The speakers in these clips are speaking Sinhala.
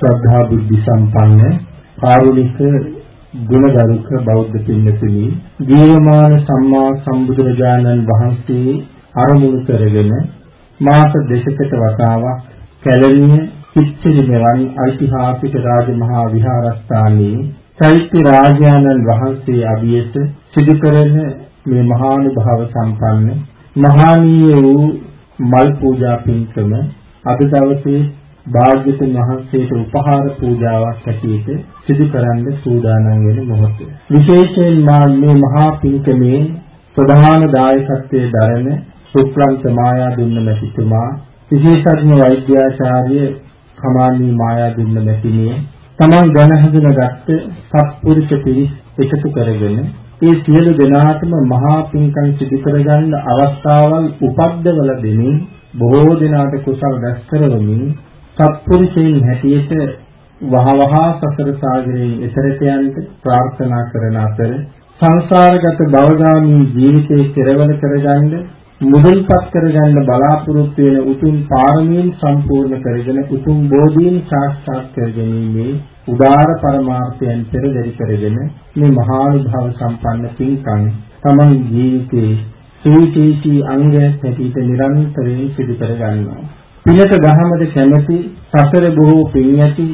ශ්‍රද්ධා බුද්ධ සම්පන්න කාරුණික ගුණගරුක බෞද්ධ පින්නතුනි ජීවමාන සම්මා සම්බුදුරජාණන් වහන්සේ අරමුණු කරගෙන මාස දෙකකට වතාවක් කැලණිය කිච්චිලි මෙවන් ඓතිහාසික රාජමහා විහාරස්ථානයේ චෛත්‍ය රාජානන් වහන්සේ අභියස සිදු කරන මේ මහානුභාව සම්පන්න මහානීය වූ මල් පූජා පින්කම අද දවසේ භාග්‍යතුන් වහන්සේට උපහාර පූජාවක් ඇටියට සිදු කරන්න සූදානම් වෙන මොහොත. විශේෂයෙන් මා මේ මහා පින්කමේ ප්‍රධාන දායකත්වයේ දරන සුක්ලන්ත මායා දුන්න මැතිතුමා විශේෂඥ වෛද්‍යාචාර්ය කමානී මායා දුන්න මැතිණිය තමන් දැන හඳුනගත්ත සත්පුරුෂ පිරිස් එකතු කරගෙන ඒ සියලු දෙනාටම මහා පින්කම් සිදු කරගන්න අවස්ථාවල් උපද්දවල දෙමින් බොහෝ දිනාට කුසල දැස් කරවමින් සත්පුරුෂයන් හැටියට වහවහා සසර සාගරයේ එතරට යන්න ප්‍රාර්ථනා කරන අතර සංසාරගත භවගාමී ජීවිතේ කෙරවල කරගන්න මුදල්පත් කරගන්න බලාපොරොත්තු වෙන උතුම් පාරමීන් සම්පූර්ණ කරගෙන උතුම් බෝධීන් සාක්ෂාත් කරගැනීමේ උදාර පරමාර්ථයන් පෙරදරි කරගෙන මේ මහානුභාව සම්පන්න පින්කම් තමන් ජීවිතේ සුවිශේෂී අංගයක් හැටියට නිරන්තරයෙන් සිදු කර ගන්නවා. පිනක දහමද කැමැති සසර බොහෝ පින් ඇති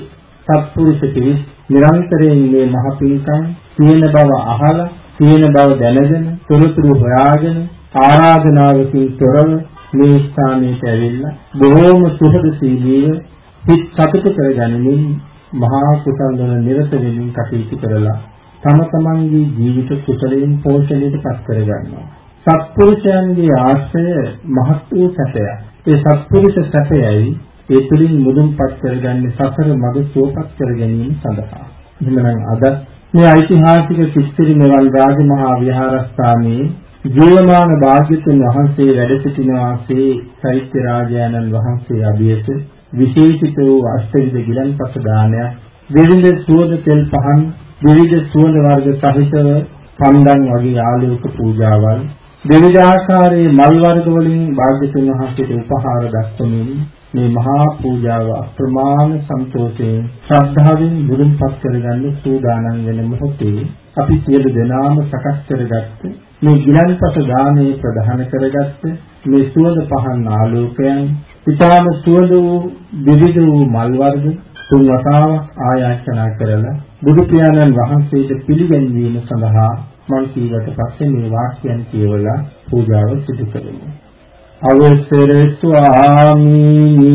සත්පුරුෂ පිරිස් නිරන්තරයෙන් මේ මහ පින්කම් තියෙන බව අහලා තියෙන බව දැනගෙන තොරතුරු හොයාගෙන ආරාධනාවකින් තොරව මේ ස්ථානයට ඇවිල්ලා බොහෝම සුහදශීලීව හිත් සතුට කරගනිමින් මහා කුසල වල නිරත වෙමින් කටයුතු කරලා තම තමන්ගේ ජීවිත කුසලයෙන් පෝෂණයට පත් කරගන්නවා. සත්පුරුෂයන්ගේ ආශ්‍රය මහත් වූ සැපයක්. ඒ සත්පුරුෂ සැපයයි ඒ තුලින් මුදුන්පත් කරගන්නේ සසර මඟ සුවපත් කර ගැනීම සඳහා. එහෙමනම් අද මේ ඓතිහාසික කිස්සිරි මෙවන් රාජමහා විහාරස්ථානයේ ජීවමාන භාග්‍යතුන් වහන්සේ වැඩ සිටින වාසේ චෛත්‍ය රාජානන් වහන්සේ අභියස විශේෂිත වූ අෂ්ටවිධ ගිලන්පස දානයක් විවිධ සුවඳ තෙල් පහන් විවිධ සුවඳ වර්ග සහිතව පන්දන් වගේ ආලෝක පූජාවල් දෙවිද ආකාරයේ මල් වර්ග වලින් භාග්‍යතුන් වහන්සේට උපහාර දක්වමින් මේ මහා පූජාව අප්‍රමාණ සන්තෝෂයෙන් ශ්‍රද්ධාවෙන් මුරුන්පත් කරගන්න සූදානම් වෙන මොහොතේ අපි සියලු දෙනාම සකස් කරගත්ත මේ ගිලන්පත දානේ ප්‍රධාන කරගත්ත මේ සුවඳ පහන් ආලෝකයන් ඊටාම සුවඳ වූ විවිධ වූ මල් වර්ග තුන් වතාවක් ආයාචනා කරලා බුදු පියාණන් වහන්සේට පිළිගැන්වීම සඳහා මං කීවට පස්සේ මේ වාක්‍යයන් කියවලා පූජාව සිදු කරමු. අවසර ස්වාමී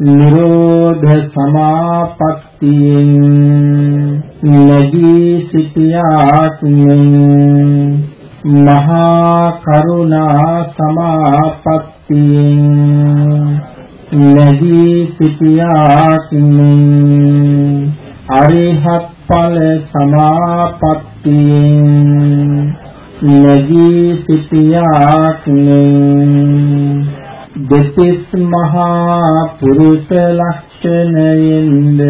නිරෝධ සමාපත්තියෙන් නදී සිටියාත්මෙන් මහා කරුණා සමාපත්තියෙන් නදී සිටියාත්මෙන් අරිහත් ඵල සමාපත්තියෙන් නදී සිටියාක්නේ දෙතිස් මහා පුරුෂ ලක්ෂණයෙන්ද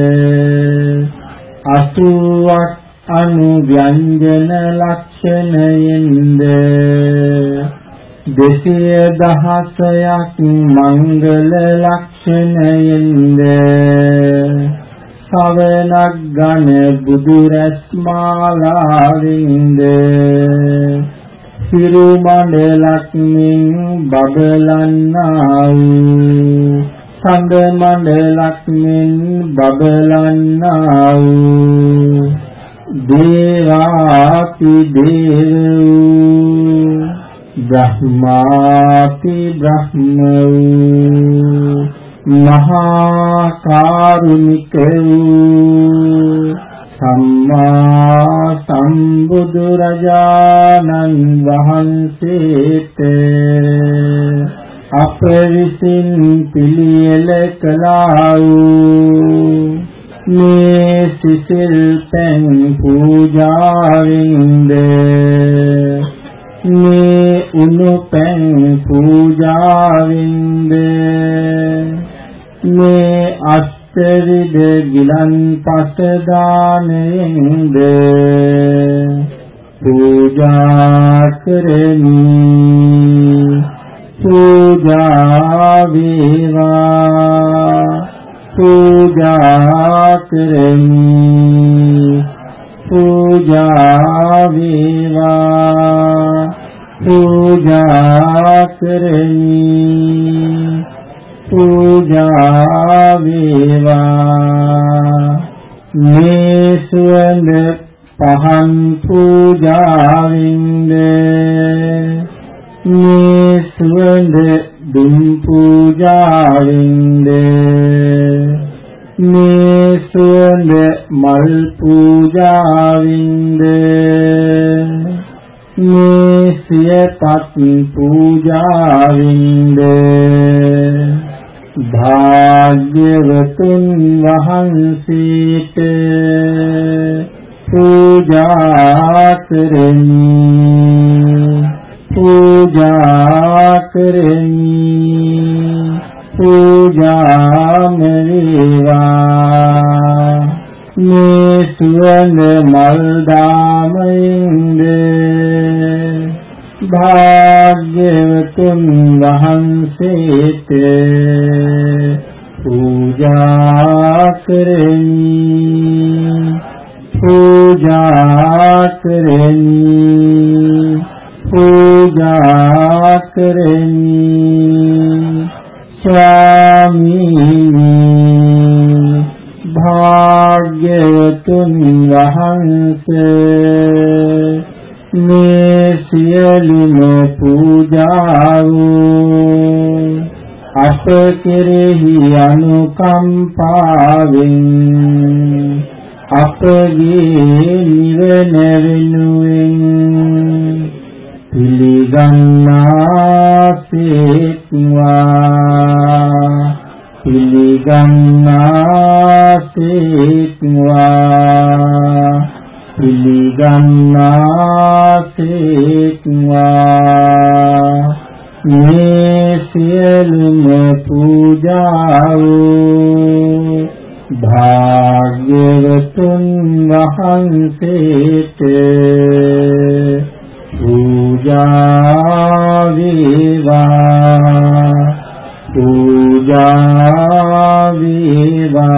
අසුවක් අනුව්‍යංජන ලක්ෂණයෙන්ද දෙසිය දහසයක් මංගල ලක්ෂණයෙන්ද සවනක් ගන බුදු රැස්මාලාවින්ද සිරු මණ්ඩලක් මින් බබලන්නා වූ සඳ මණ්ඩලක් මින් බබලන්නා වූ දේවාති දේව. බ්‍රහ්මාති බ්‍රහ්ම. වූ මහා කාරුණික වූ සම්මා සම්බුදු රජාණන් වහන්සේට අප විසින් පිළියෙල කළා වූ මේ සිසිල් පෙන් පූජාවෙන්ද මේ උණු පෙන් පූජාවෙන්ද මේ අෂ්ටවිද ගිලන්පස දානෙන්ද පූජා කරමි. පූජා වේවා. පූජා කරමි. පූජා වේවා. පූජා කරමි. පූජා වේවා මේ සුවඳ පහන් පූජාවින්ද? මේ සුවඳ දුම් පූජාවින්ද? මේ සුවඳ මල් පූජාවින්ද? මේ සියපත් පූජාවින්ද? භාග්‍යවතුන් වහන්සේට පූජා කරමි. පූජා කරමි. පූජාම වේවා මේ සුවඳ මල් දාමින්ද භාග්‍යවතුන් වහන්සේට පූජා කරමි පූජා කරමි පූජා කරමි ස්වාමීනි භාග්‍යවතුන් වහන්සේ මේ සියලුම පූජාව අප කෙරෙහි අනුකම්පාවෙන් අපගේ නිවන වෙනුවෙන් පිළිගන්නාසේක්වා පිළිගන්නාසේක්වා පිළිගන්නාසේක්වා වහන්සේට පූජා වේවා පූජා වේවා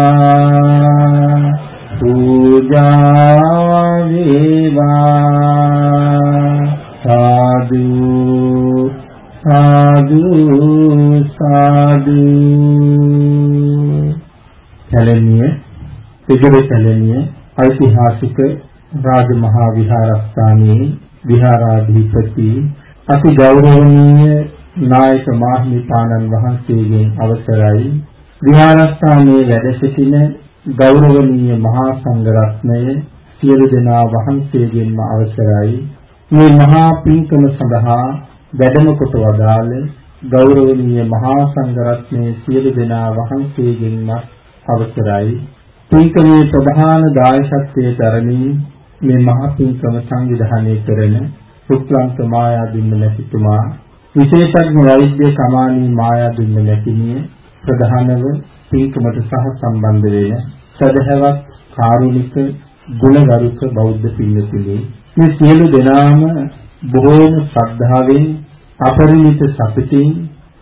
පූජා වේවා සාදු සාදු සාදු කැලණිය පිටුර කැලණිය ඓතිහාසික රාජමහා විහාරස්ථානයේ විහාරාධිපති අති ගෞරවනීය නායක මාහිමිපාණන් වහන්සේගෙන් අවසරයි. විහාරස්ථානයේ වැඩ සිටින ගෞරවනීය මහා සංඝරත්නය සියලු දෙනා වහන්සේගෙන්ම අවසරයි. මේ මහා පින්කම සඳහා වැඩම කොට වදාළ ගෞරවනීය මහා සංඝරත්නයේ සියලු දෙනා වහන්සේගෙන්ම අවසරයි. පින්කමේ ප්‍රධාන දායකත්වයේ දරමින් මේ මහා පින්කම සංවිධානය කරන සුක්ලන්ත මායාදුන්න මැතිතුමා විශේෂඥ වෛද්‍ය කමානී මායාදුන්න මැතිණිය ප්‍රධානව පින්කමට සහ සම්බන්ධ වෙන සදහවත් කාරුණික ගුණගරුක බෞද්ධ පින්තුනි මේ සියලු දෙනාම බොහෝම ශ්‍රද්ධාවෙන් අපරිමිත සතුටින්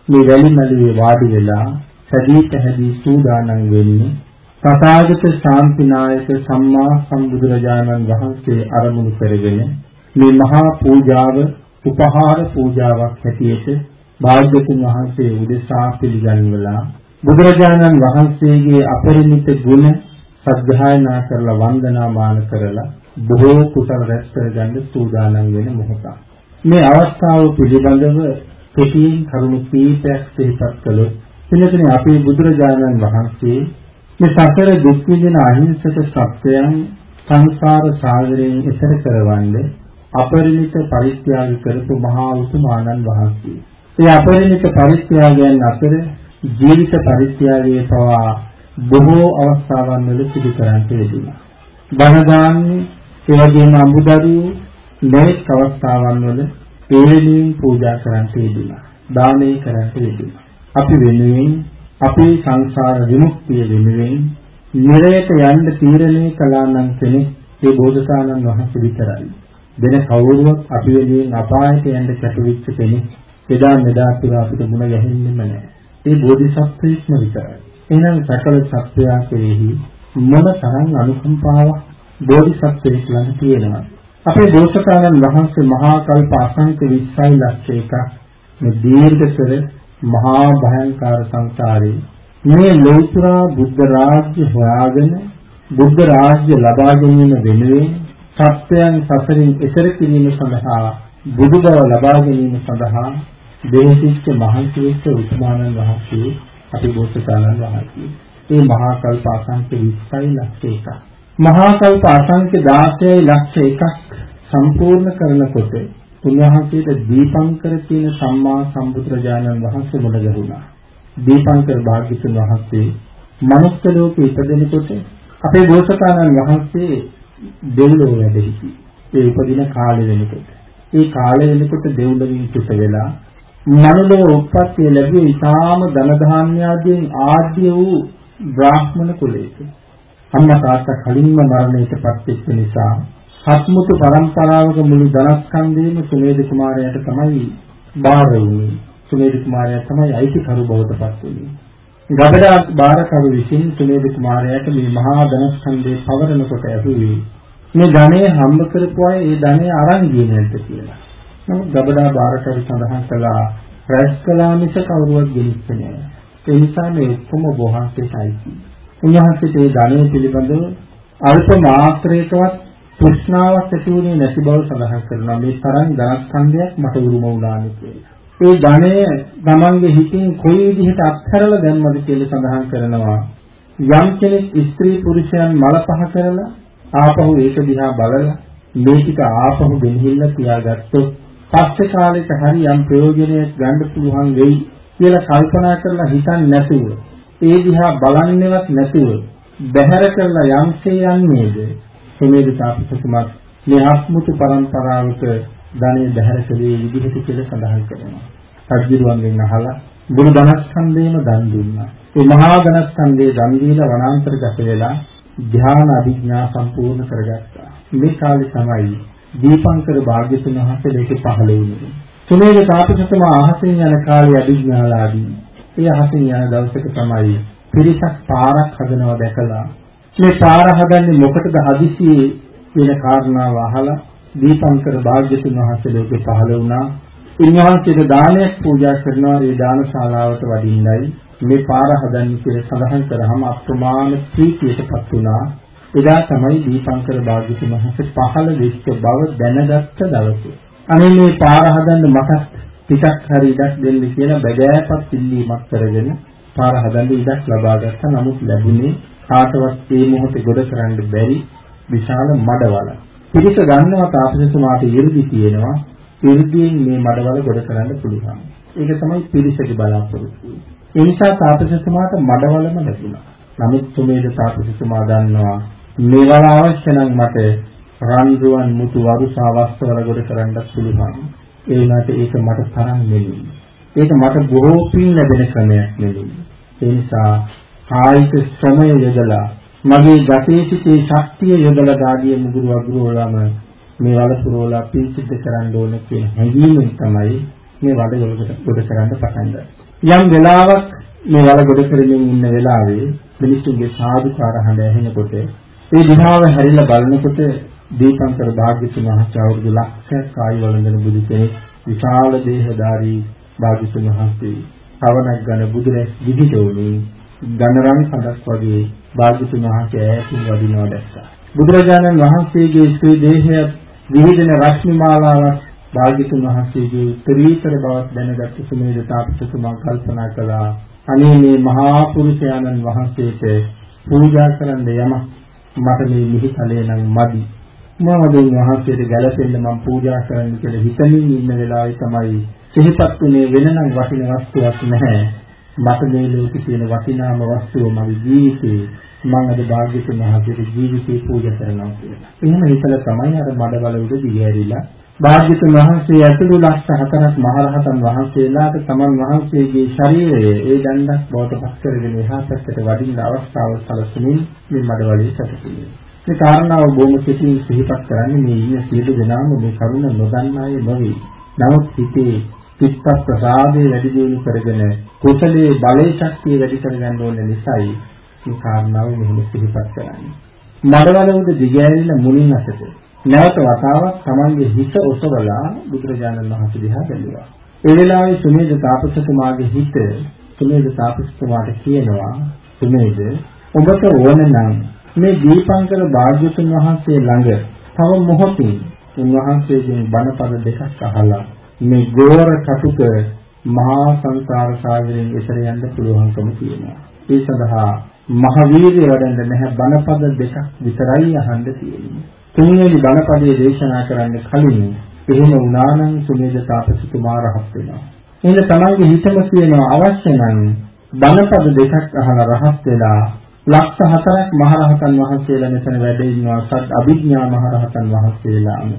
මේ වැලිමලුවේ වාඩි වෙලා සදී පැහැදී සූදානම් වෙන්නේ තථාගත ශාන්තිනායක සම්මා සම්බුදුරජාණන් වහන්සේ අරමුණු කරගෙන මේ මහා පූජාව උපහාර පූජාවක් හැටියට භාග්‍යතුන් වහන්සේ උදෙසා පිළිගන්වලා බුදුරජාණන් වහන්සේගේ අපරිමිත ගුණ සත්‍යයනා කරලා වන්දනාමාන කරලා බොහෝ කුසල රැස් කරගන්න සූදානම් වෙන මොහොතක්. මේ අවස්ථාව පිළිබඳව කෙටියෙන් කරුණු කීපයක් සිහිපත් කළොත් එනකනේ අපේ බුදුරජාණන් වහන්සේ මේ සසර දුක් විඳින අහිංසක සත්‍යයන් සංසාර සාගරයෙන් එතර කරවන්නේ අපරිමිත පරිත්‍යාග කරපු මහා උතුමාණන් වහන්සේ. ඒ අපරිමිත පරිත්‍යාගයන් අතර ජීවිත පරිත්‍යාගයේ පවා බොහෝ අවස්ථාවන් වල සිදු කරන්ට යෙදුණා. බණ දාන්නේ ඒ වගේම අමුදරුවෝ මේක අවස්ථාවන් වල ඒලෙමින් පූජා කරන්ට යෙදුණා. දානය කරන්ට යෙදුණා. අපි වෙනුවෙන් අපේ සංසාර විමුක්තිය වෙනුවෙන් නිරයට යන්න තීරණය කළා නම් කෙනෙක් ඒ බෝධසානන් වහන්සේ විතරයි. වෙන කවුරුවත් අපි වෙනුවෙන් අපායට යන්න කැටවිච්ච කෙනෙක් එදා මෙදා තුර අපිට මුණ ගැහෙන්නෙම නැහැ. ඒ බෝධිසත්වයෙක්ම විතරයි. එහෙනම් සකල සත්‍යයා කෙරෙහි මොන තරම් අනුකම්පාවක් බෝධිසත්වයෙක් ළඟ තියෙනවා. අපේ දෝෂකාරයන් වහන්සේ මහා කල්ප අසංඛ්‍ය 20 ලක්ෂ එකක් මේ දීර්ඝතර මහා භයංකාර සංසාරේ මේ ලෞතර බුද්ධ රාජ්‍ය හොයාගෙන බුද්ධ රාජ්‍ය ලබා ගැනීම වෙනුවෙන් සත්‍යයන් සසරින් එතර කිරීම සඳහා බුදු බව ලබා ගැනීම සඳහා දේශිච්ච මහන්සි වෙච්ච උතුමාණන් වහන්සේ අපි බෝසතාණන් වහන්සේ. මේ මහා කල්ප අසංඛ්‍ය 20 ලක්ෂ එකක්. මහා කල්ප අසංඛ්‍ය 16 ලක්ෂ එකක් සම්පූර්ණ කරනකොට උන්වහන්සේට දීපංකර කියන සම්මා සම්බුදුරජාණන් වහන්සේ මුණ ගැහුණා. දීපංකර භාග්‍යතුන් වහන්සේ මනුස්ස ලෝකෙ ඉපදෙනකොට අපේ බෝසතාණන් වහන්සේ දෙව්ලොව වැඩ සිටි. ඒ උපදින කාලය වෙනකොට. ඒ කාලය වෙනකොට දෙව්ලොවින් චුත වෙලා මනුලෝ උප්පත්තිය ලැබුවේ ඊටාම ධන ධාන්‍ය ආදීන් ආද්‍ය වූ බ්‍රාහ්මණ කුලයක. අම්මා තාත්තා කලින්ම මරණයටපත් වෙච්ච නිසා හත්මුතු පරම්පරාවක මුළු ධනස්කන්ධයම සුමේද කුමාරයාට තමයි බාර වුනේ. සුමේද කුමාරයා තමයි අයිතිකරු බවට පත් වුනේ. ගබඩා බාරකරු විසින් සුමේද කුමාරයාට මේ මහා ධනස්කන්ධය පවරන කොට ඇහුවේ මේ ධනය හම්බ කරපු අය ඒ ධනය අරන් ගියේ නැද්ද කියලා. නමුත් ගබඩා බාරකරු සඳහන් කළා රැස් කළා මිස කවුරුවත් ගෙනිච්චේ නෑ. ඒ නිසා මේ ඔක්කොම බොහන්සේටයි. උන්වහන්සේට ඒ ධනය පිළිබඳව අල්ප මාත්‍රයකවත් තෘෂ්ණාවක් ඇති වුණේ නැති බව සඳහන් කරනවා මේ තරම් ධනස්කන්ධයක් මට උරුම වුණානේ කියලා. ඒ ධනය තමන්ගේ හිතින් කොයි විදිහට අත්හැරලා දැම්මද කියලා සඳහන් කරනවා. යම් කෙනෙක් ස්ත්‍රී පුරුෂයන් මල පහ කරලා ආපහු ඒක දිහා බලලා මේ ටික ආපහු ගෙනහිල්ල තියාගත්තොත් පස්සේ කාලෙක හරි යම් ප්‍රයෝජනයක් ගන්න පුළුවන් වෙයි කියලා කල්පනා කරලා හිතන්නේ නැතුව ඒ දිහා බලන්නේවත් නැතුව බැහැර කරලා යම්සේ යන්නේද සුමේද තාපසතුමත් මේ ආත්මුතු පරම්පරාවක ධනෙ බැහැර කළේ විදිහට කියලා සඳහන් කරනවා. සජ්ජිරුවන්ගෙන් අහලා බුදු ධනස්කන්ධේම දන් දුන්නා. ඒ මහා ධනස්කන්ධේ දන් දීලා වනාන්තරගත වෙලා ධ්‍යාන අභිඥා සම්පූර්ණ කරගත්තා. මේ කාලේ තමයි දීපංකර භාග්‍යතුන් වහන්සේ දෙකේ පහළ වුණේ. සුමේද තාපසතුමා අහසින් යන කාලේ අභිඥාලාදී. ඒ අහසින් යන දවසක තමයි පිරිසක් පාරක් හදනවා දැකලා මේ පාර හදන්නේ මොකටද හදිසියේ කියන කාරණාව අහලා දීපංකර භාග්‍යතුන් වහන්සේ ලෝකේ පහළ වුණා. උන්වහන්සේට දානයක් පූජා කරනවා ඒ දානශාලාවට වඩින්නයි මේ පාර හදන්නේ කියලා සඳහන් කරාම අප්‍රමාණ ප්‍රීතියටපත් වුණා. එදා තමයි දීපංකර භාග්‍යතුන් වහන්සේ පහළ වෙච්ච බව දැනගත්ත දවසේ. අනේ මේ පාර හදන්න මට ටිකක් හරි ඉඩක් දෙන්න කියලා බැදෑපත් ඉල්ලීමක් කරගෙන පාර හදන්න ඉඩක් ලබා ගත්තා. නමුත් ලැබුණේ කාටවත් මේ මොහොතේ ගොඩ කරන්න බැරි විශාල මඩවල. පිරිස ගන්නවා තාපසතුමාට 이르දි තියෙනවා. 이르දියෙන් මේ මඩවල ගොඩ කරන්න පුළුවන්. ඒක තමයි පිරිසගේ බලාපොරොත්තු. ඒ නිසා තාපසතුමාට මඩවලම ලැබුණා. නමුත් තුමේද තාපසතුමා දන්නවා මේවල අවශ්‍ය නම් මට රන්රුවන් මුතු වරුසා වස්ත්‍රවල ගොඩ කරන්න පුළුවන්. ඒ වුණාට ඒක මට තරම් නෙවෙයි. ඒක මට බොහෝ පින් ලැබෙන ක්‍රමයක් නෙවෙයි. ඒ නිසා කායික ශ්‍රමය යොදලා මගේ ගතේ සිටේ ශක්තිය යොදලා ගාඩිය මුගුරු අගුරු වලම මේ වල පුරවලා පිළිසිද්ධ කරන්න ඕන කියන හැඟීමෙන් තමයි මේ වල යොදකට ගොඩ කරන්න පටන් යම් වෙලාවක් මේ වල ගොඩ කරමින් ඉන්න වෙලාවේ මිනිස්සුන්ගේ සාදුකාර හඬ ඇහෙනකොට ඒ දිහාව හැරිලා බලනකොට දීපංකර භාග්‍යතුන් වහන්සේ අවුරුදු ලක්ෂයක් ආයු වළඳන බුදු කෙනෙක් විශාල දේහධාරී භාග්‍යතුන් වහන්සේ පවණක් ගන බුදුරැස් විදිතෝනේ ධනරන් හදක් වගේ භාග්‍යතුන් වහන්සේ ඈතින් වදිනවා දැක්කා. බුදුරජාණන් වහන්සේගේ ශ්‍රී දේහය විවිධන රශ්මි මාලාවක් භාග්‍යතුන් වහන්සේගේ උත්තරීතර බවක් දැනගත් සුමේද තාපසතුමා කල්පනා කළා. අනේ මේ මහා පුරුෂයාණන් වහන්සේට පූජා කරන්න යම මට මේ මිහි කලේ නම් මදි. මොනවදින් වහන්සේට ගැළපෙන්න මම පූජා කරන්න කියලා හිතමින් ඉන්න වෙලාවේ තමයි සිහිපත් උනේ වෙනනම් වටින වස්තුවක් නැහැ. මට මේ ලෝකේ තියෙන වටිනාම වස්තුව මගේ ජීවිතේ මම අද භාග්‍යතුන් වහන්සේට ජීවිතේ පූජා කරනවා කියලා. එහෙම හිතලා තමයි අර මඩවල උඩ දිගහැරිලා භාග්‍යතුන් වහන්සේ ඇතුළු ලක්ෂ හතරක් මහරහතන් වහන්සේලාට තමන් වහන්සේගේ ශරීරය ඒ දණ්ඩක් බවට පත් කරගෙන එහා පැත්තට වඩින්න අවස්ථාව සැලසෙමින් මේ මඩවලේ සැකසෙන්නේ. මේ කාරණාව බොහොම සිතින් සිහිපත් කරන්නේ මේ ඉන්න සියලු දෙනාම මේ කරුණ නොදන්නා අය නොවේ. නමුත් හිතේ චිත්ත ප්‍රසාදේ වැඩි දියුණු කරගෙන කුසලයේ බලේ ශක්තිය වැඩි කරගන්න ඕන නිසායි මේ කාරණාව මෙහෙම සිහිපත් කරන්නේ. මඩවල උඩ දිගෑරිලා මුලින් අතට නැවත වතාවක් Tamanගේ හිත ඔසවලා බුදුරජාණන් වහන්සේ දිහා බැලුවා. ඒ වෙලාවේ සුමේද තාපසතුමාගේ හිත සුමේද තාපසතුමාට කියනවා සුමේද ඔබට ඕන නම් මේ දීපංකර භාග්‍යතුන් වහන්සේ ළඟ තව මොහොතින් උන්වහන්සේගෙන් බණපද දෙකක් අහලා මේ ගෝර කටුක මහා සංසාර සාගරයෙන් එතර යන්න පුළුවන්කම තියෙනවා. ඒ සඳහා මහ වීර්ය වඩන්න නැහැ බණපද දෙකක් විතරයි අහන්න තියෙන්නේ. තුන්වෙනි බණපදයේ දේශනා කරන්න කලින් එහෙම වුණා නම් සුමේද තාපසතුමා රහත් වෙනවා. එහෙනම් තමන්ගේ හිතම කියනවා අවශ්‍ය නම් බණපද දෙකක් අහලා රහත් වෙලා ලක්ෂ හතරක් මහරහතන් වහන්සේලා මෙතන වැඩ ඉන්නවා සත් අභිඥා මහරහතන් වහන්සේලාම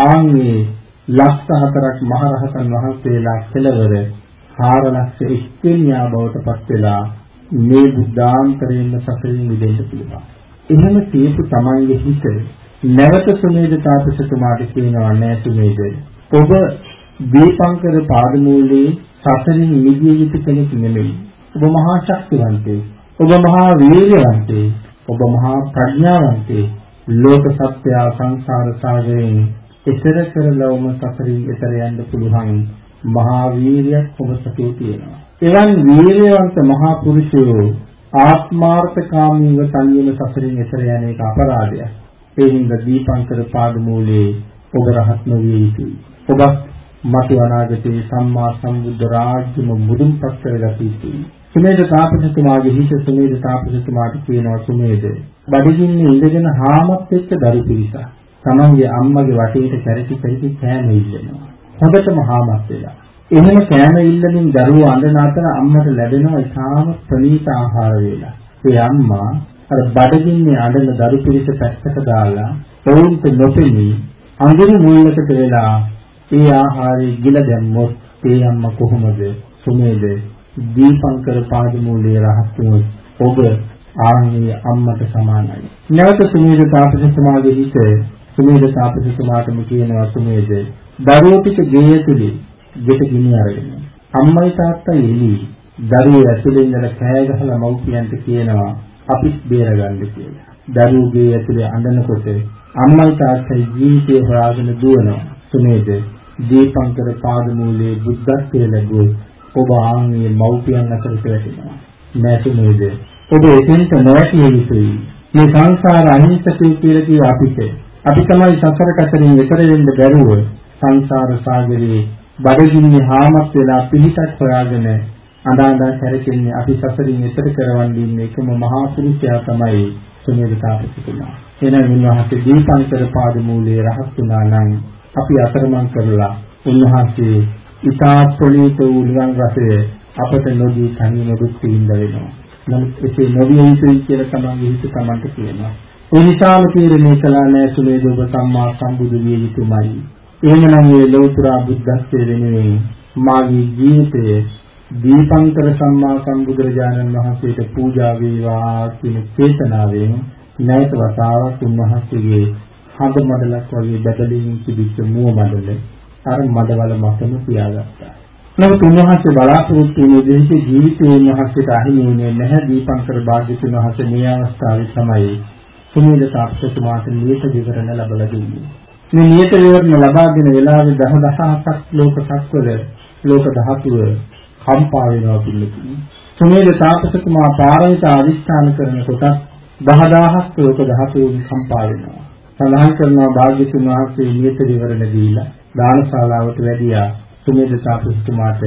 ආන්ගේ ලක්ෂ හතරක් මහරහතන් වහන්සේලා කෙලවර 4 ලක්ෂ ඉස්තින්‍යා බවට පත් වෙලා මේ බුද්ධාන්තරයෙන්ම සසරින් මිදෙන්න පුළුවන්. එහෙම කියපු තමන්ගේ හිත නැවත සුමේද තාපසතුමාට කියනවා නෑ සුමේද ඔබ දීපංකර පාදමූලයේ සසරින් මිදිය යුතු කෙනෙක් නෙමෙයි. ඔබ මහා ශක්තිවන්තයෙක්. ඔබ මහා වීර්යවන්තයෙක්. ඔබ මහා ප්‍රඥාවන්තයෙක්. ලෝක සත්‍ය සංසාර සාගරයෙන් එතර කරලවම සසරින් එතර යන්න පුළුවන් මහා වීර්යයක් ඔබ සතුව තියෙනවා. එවන් වීර්යවන්ත මහා පුරුෂයෝ ආත්මාර්ථකාමීව තනියම සසරින් එතර යන එක අපරාධයක්. ඒ හින්දා දීපංකර පාදමූලයේ ඔබ රහත් නොවිය යුතුයි. ඔබ මතු අනාගතයේ සම්මා සම්බුද්ධ රාජ්‍යම මුදුන්පත් කරගත යුතුයි. සුමේද තාපසතුමාගේ හිත සුමේද තාපසතුමාට කියනවා සුමේද බඩගින්නේ ඉඳගෙන හාමත් එක්ක දරු පිරිසක්. තමන්ගේ අම්මගේ වටේට කැරකි කැරකි කෑම ඉල්ලනවා. හොඳටම හාමත් වෙලා. එහෙම කෑම ඉල්ලමින් දරුවෝ අඬන අතර අම්මට ලැබෙනවා ඉතාම ප්‍රණීත ආහාර වේලා. ඒ අම්මා අර බඩගින්නේ අඬන දරු පිරිස පැත්තක දාලා ඔවුන්ට නොපෙනී අඟුරු මුල්ලකට වෙලා ඒ ආහාරය ගිල දැම්මොත් ඒ අම්මා කොහොමද සුමේද දීපංකර පාදමූලයේ රහත්වොත් ඔබ ආන්නේ අම්මට සමානයි. නැවත සුමේද තාපසතුමාගේ හිත සුමේද තාපසතුමාටම කියනවා සුමේද දරුවෝ ටික ගේ ඇතුලේ ගෙට ගිනි අරගෙන අම්මයි තාත්තයි එළි දරුවෝ ඇතුලේ ඉඳලා කෑ ගහලා මව්පියන්ට කියනවා අපිත් බේරගන්න කියලා. දරුවෝ ගේ ඇතුලේ අඬනකොට අම්මයි තාත්තයි ජීවිතේ හොයාගෙන දුවනවා. සුමේද දීපංකර පාදමූලයේ බුද්ධත්වයේ ලැබුවොත් ඔබ ආන්ගේ මව්පියන් අතරට වැටෙනවා. නැතු නේද? ඔබ එතෙන්ට නොවැටිය යුතුයි. මේ සංසාර අහිංසකයි කියලා කිය අපිට. අපි තමයි සසර කතරින් එතර වෙන්න බැරුව සංසාර සාගරේ බඩගින්නේ හාමත් වෙලා පිහිටක් හොයාගෙන අඳාඳා සැරකෙන්නේ අපි සසරින් එතර කරවන්නේ ඉන්න එකම මහා පුරුෂයා තමයි සුමේද තාපසතුමා. එනම් උන්වහන්සේ දීපංකර පාදමූලයේ රහත් වුණා නම් අපි අතරමං කරලා උන්වහන්සේ ඊතා ප්‍රණීත වූ නිවන් රසය අපට නොදී තනියම දුක් විඳ වෙනවා. නමුත් එසේ නොවිය යුතුයි කියලා තමන්ගේ හිත තමන්ට කියනවා. ඒ නිසාම තීරණය කළා නෑ සුමේද ඔබ සම්මා සම්බුදු විය යුතුමයි. එහෙමනම් මේ ලෞතර බුද්ධත්වයේ වෙනුවෙන් මාගේ ජීවිතය දීපංකර සම්මා සම්බුදුරජාණන් වහන්සේට පූජා වේවා කියන චේතනාවෙන් නැවත වතාවක් උන්වහන්සේගේ හඳ මඩලක් වගේ බඩලින් තිබිච්ච මුව මඩල අර මඩවල මතම තියාගත්තා. නමුත් උන්වහන්සේ බලාපොරොත්තු වුණේ දෙහික ජීවිතයේ උන්වහන්සේට අහිමිුනේ නැහැ දීපංකර භාග්‍යතුන් වහන්සේ මේ අවස්ථාවේ තමයි සුනීල තාක්ෂතුමාට නියත විවරණ ලැබලා දුන්නේ. මේ නියත විවරණ ලබා දෙන වෙලාවේ දහ දහසක් ලෝක සත්වල ලෝක ධාතුව කම්පා වෙනවා පිළිතුරු. සුනීල තාක්ෂතුමා පාරමිතා අදිස්ථාන කරන කොට දහ දහහක් ලෝක ධාතුන් කම්පා වෙනවා. සඳහන් කරනවා භාග්‍යතුන් වහන්සේ නියත විවරණ දීලා දානශාලාවට වැඩියා සුමේද තාපසතුමාට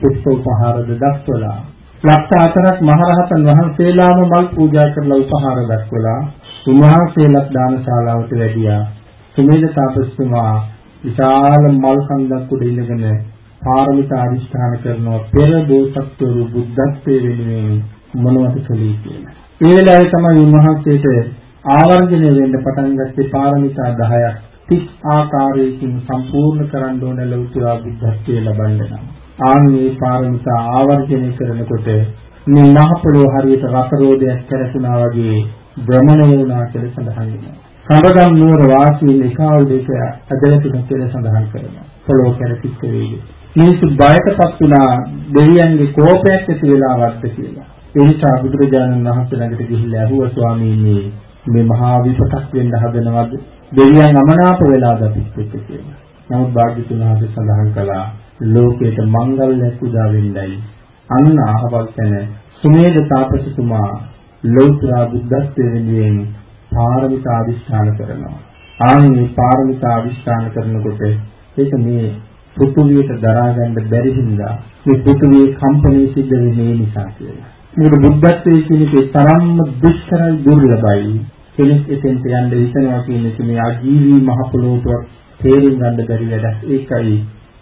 පුෂ්ප උපහාරද දක්වලා ලක්ෂ හතරක් මහරහතන් වහන්සේලාම මල් පූජා කරලා උපහාර දක්වලා උන්වහන්සේලාත් දානශාලාවට වැඩියා. සුමේද තාපසතුමා විශාල මල් කන්දක් උඩ ඉඳගෙන පාරමිතා අදිෂ්ඨාන කරනවා. පෙර බෝසත්වරු බුද්ධත්වයේ වෙනුවෙන් මොනවද කළේ කියලා. ඒ වෙලාවේ තමයි උන්වහන්සේට ආවර්ජනය වෙන්න පටන් ගත්තේ පාරමිතා 10ක් 30 ආකාරයකින් සම්පූර්ණ කරන්න ඕන ලෞතර බුද්ධත්වයේ ලබන්න නම්. ආන්නේ පාරමිතා ආවර්ජනය කරනකොට මේ මහ පොළොව හරියට රසරෝදයක් කරසුනා වගේ භ්‍රමණය වුණා කියලා සඳහන් වෙනවා. සම්බදම් නුවර වාසී ඒකාවදේක අදලතුන කියලා සඳහන් කරනවා. පොළොව කරකිච්ච වේගය. මිනිස්සු බයටපත් වුණා දෙවියන්ගේ කෝපයක් ඇති වෙලාවක්ද කියලා. ඒ නිසා බුදුරජාණන් වහන්සේ ළඟට ගිහිල්ලා ඇහුවා ස්වාමීනි මේ මහා විපතක් වෙන්න හදනවද? දෙවියන් අමනාප වෙලාද අපිත් එක්ක කියලා. නමුත් භාග්‍යතුන් වහන්සේ සඳහන් කළා ලෝකයට මංගල්‍යයක් උදා වෙන්නයි. අන්න අහවල් තැන සුමේද තාපසතුමා ලෞතර බුද්ධත්වයේ වෙනුවෙන් පාරමිතා අදිස්ථාන කරනවා. ආන්නේ පාරමිතා අදිස්ථාන කරනකොට ඒක මේ පෘථුවියට දරා ගන්න බැරි හින්දා මේ පෘථුවියේ කම්පනය සිද්ධ වෙන්නේ නිසා කියලා. මේක බුද්ධත්වයේ කියන එකේ තරම්ම දුෂ්කරයි දුර්ලභයි. කෙනෙක් එතෙන්ට යන්න හිතනවා කියන එක මේ ආජීවී මහ පොළොවට තේරුම් ගන්න බැරි වැඩක්. ඒකයි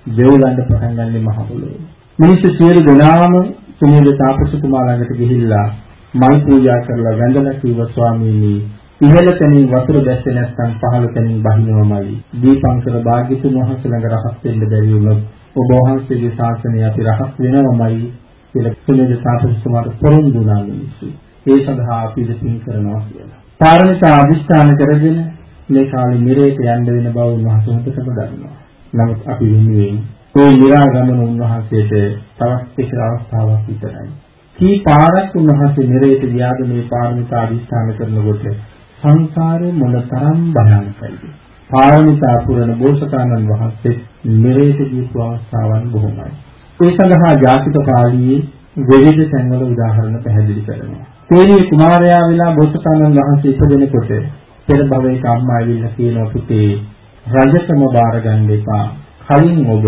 දෙව්ලන්ඩ පටන් ගන්නේ මහ පොළොවේ. මිනිස්සු සියලු දෙනාම සුනීල තාපසතුමා ළඟට ගිහිල්ලා මල් පූජා කරලා වැඳලා කිව්වා ස්වාමීනි ඉහළ තැනින් වතුර දැස්සේ නැත්නම් පහළ තැනින් බහිනවමයි. දීපංකර භාග්‍යතුන් වහන්සේ ළඟ රහත් වෙන්න බැරි වුණොත් ඔබ වහන්සේගේ ශාසනය අපි රහත් වෙනවමයි කියලා සුනීල තාපසතුමාට පොරොන්දු වුණා මිනිස්සු. ඒ සඳහා අපි ඉතින් කරනවා කියලා. පාරමිතා අදිස්ථාන කරගෙන මේ කාලේ නිරේත යන්න වෙන බව උන්වහන්සේ හොඳටම දන්නවා. නමුත් අපි වෙනුවෙන් ඒ නිරාගමන උන්වහන්සේට තවත් එක අවස්ථාවක් විතරයි. කී පාරක් උන්වහන්සේ නිරේත ගියාද මේ පාරමිතා අදිස්ථාන කරනකොට සංසාරේ මොනතරම් භයානකයිද? පාරමිතා පුරන බෝසතාණන් වහන්සේ නිරේත ගියපු අවස්ථාවන් බොහොමයි. ඒ සඳහා ජාතික පාළියේ විවිධ තැන්වල උදාහරණ පැහැදිලි කරනවා. තේරී කුමාරයා වෙලා බෝසතාණන් වහන්සේ ඉපදෙනකොට පෙර භවයක අම්මා ඇවිල්ලා කියනවා පුතේ රජකම බාර ගන්න එපා. කලින් ඔබ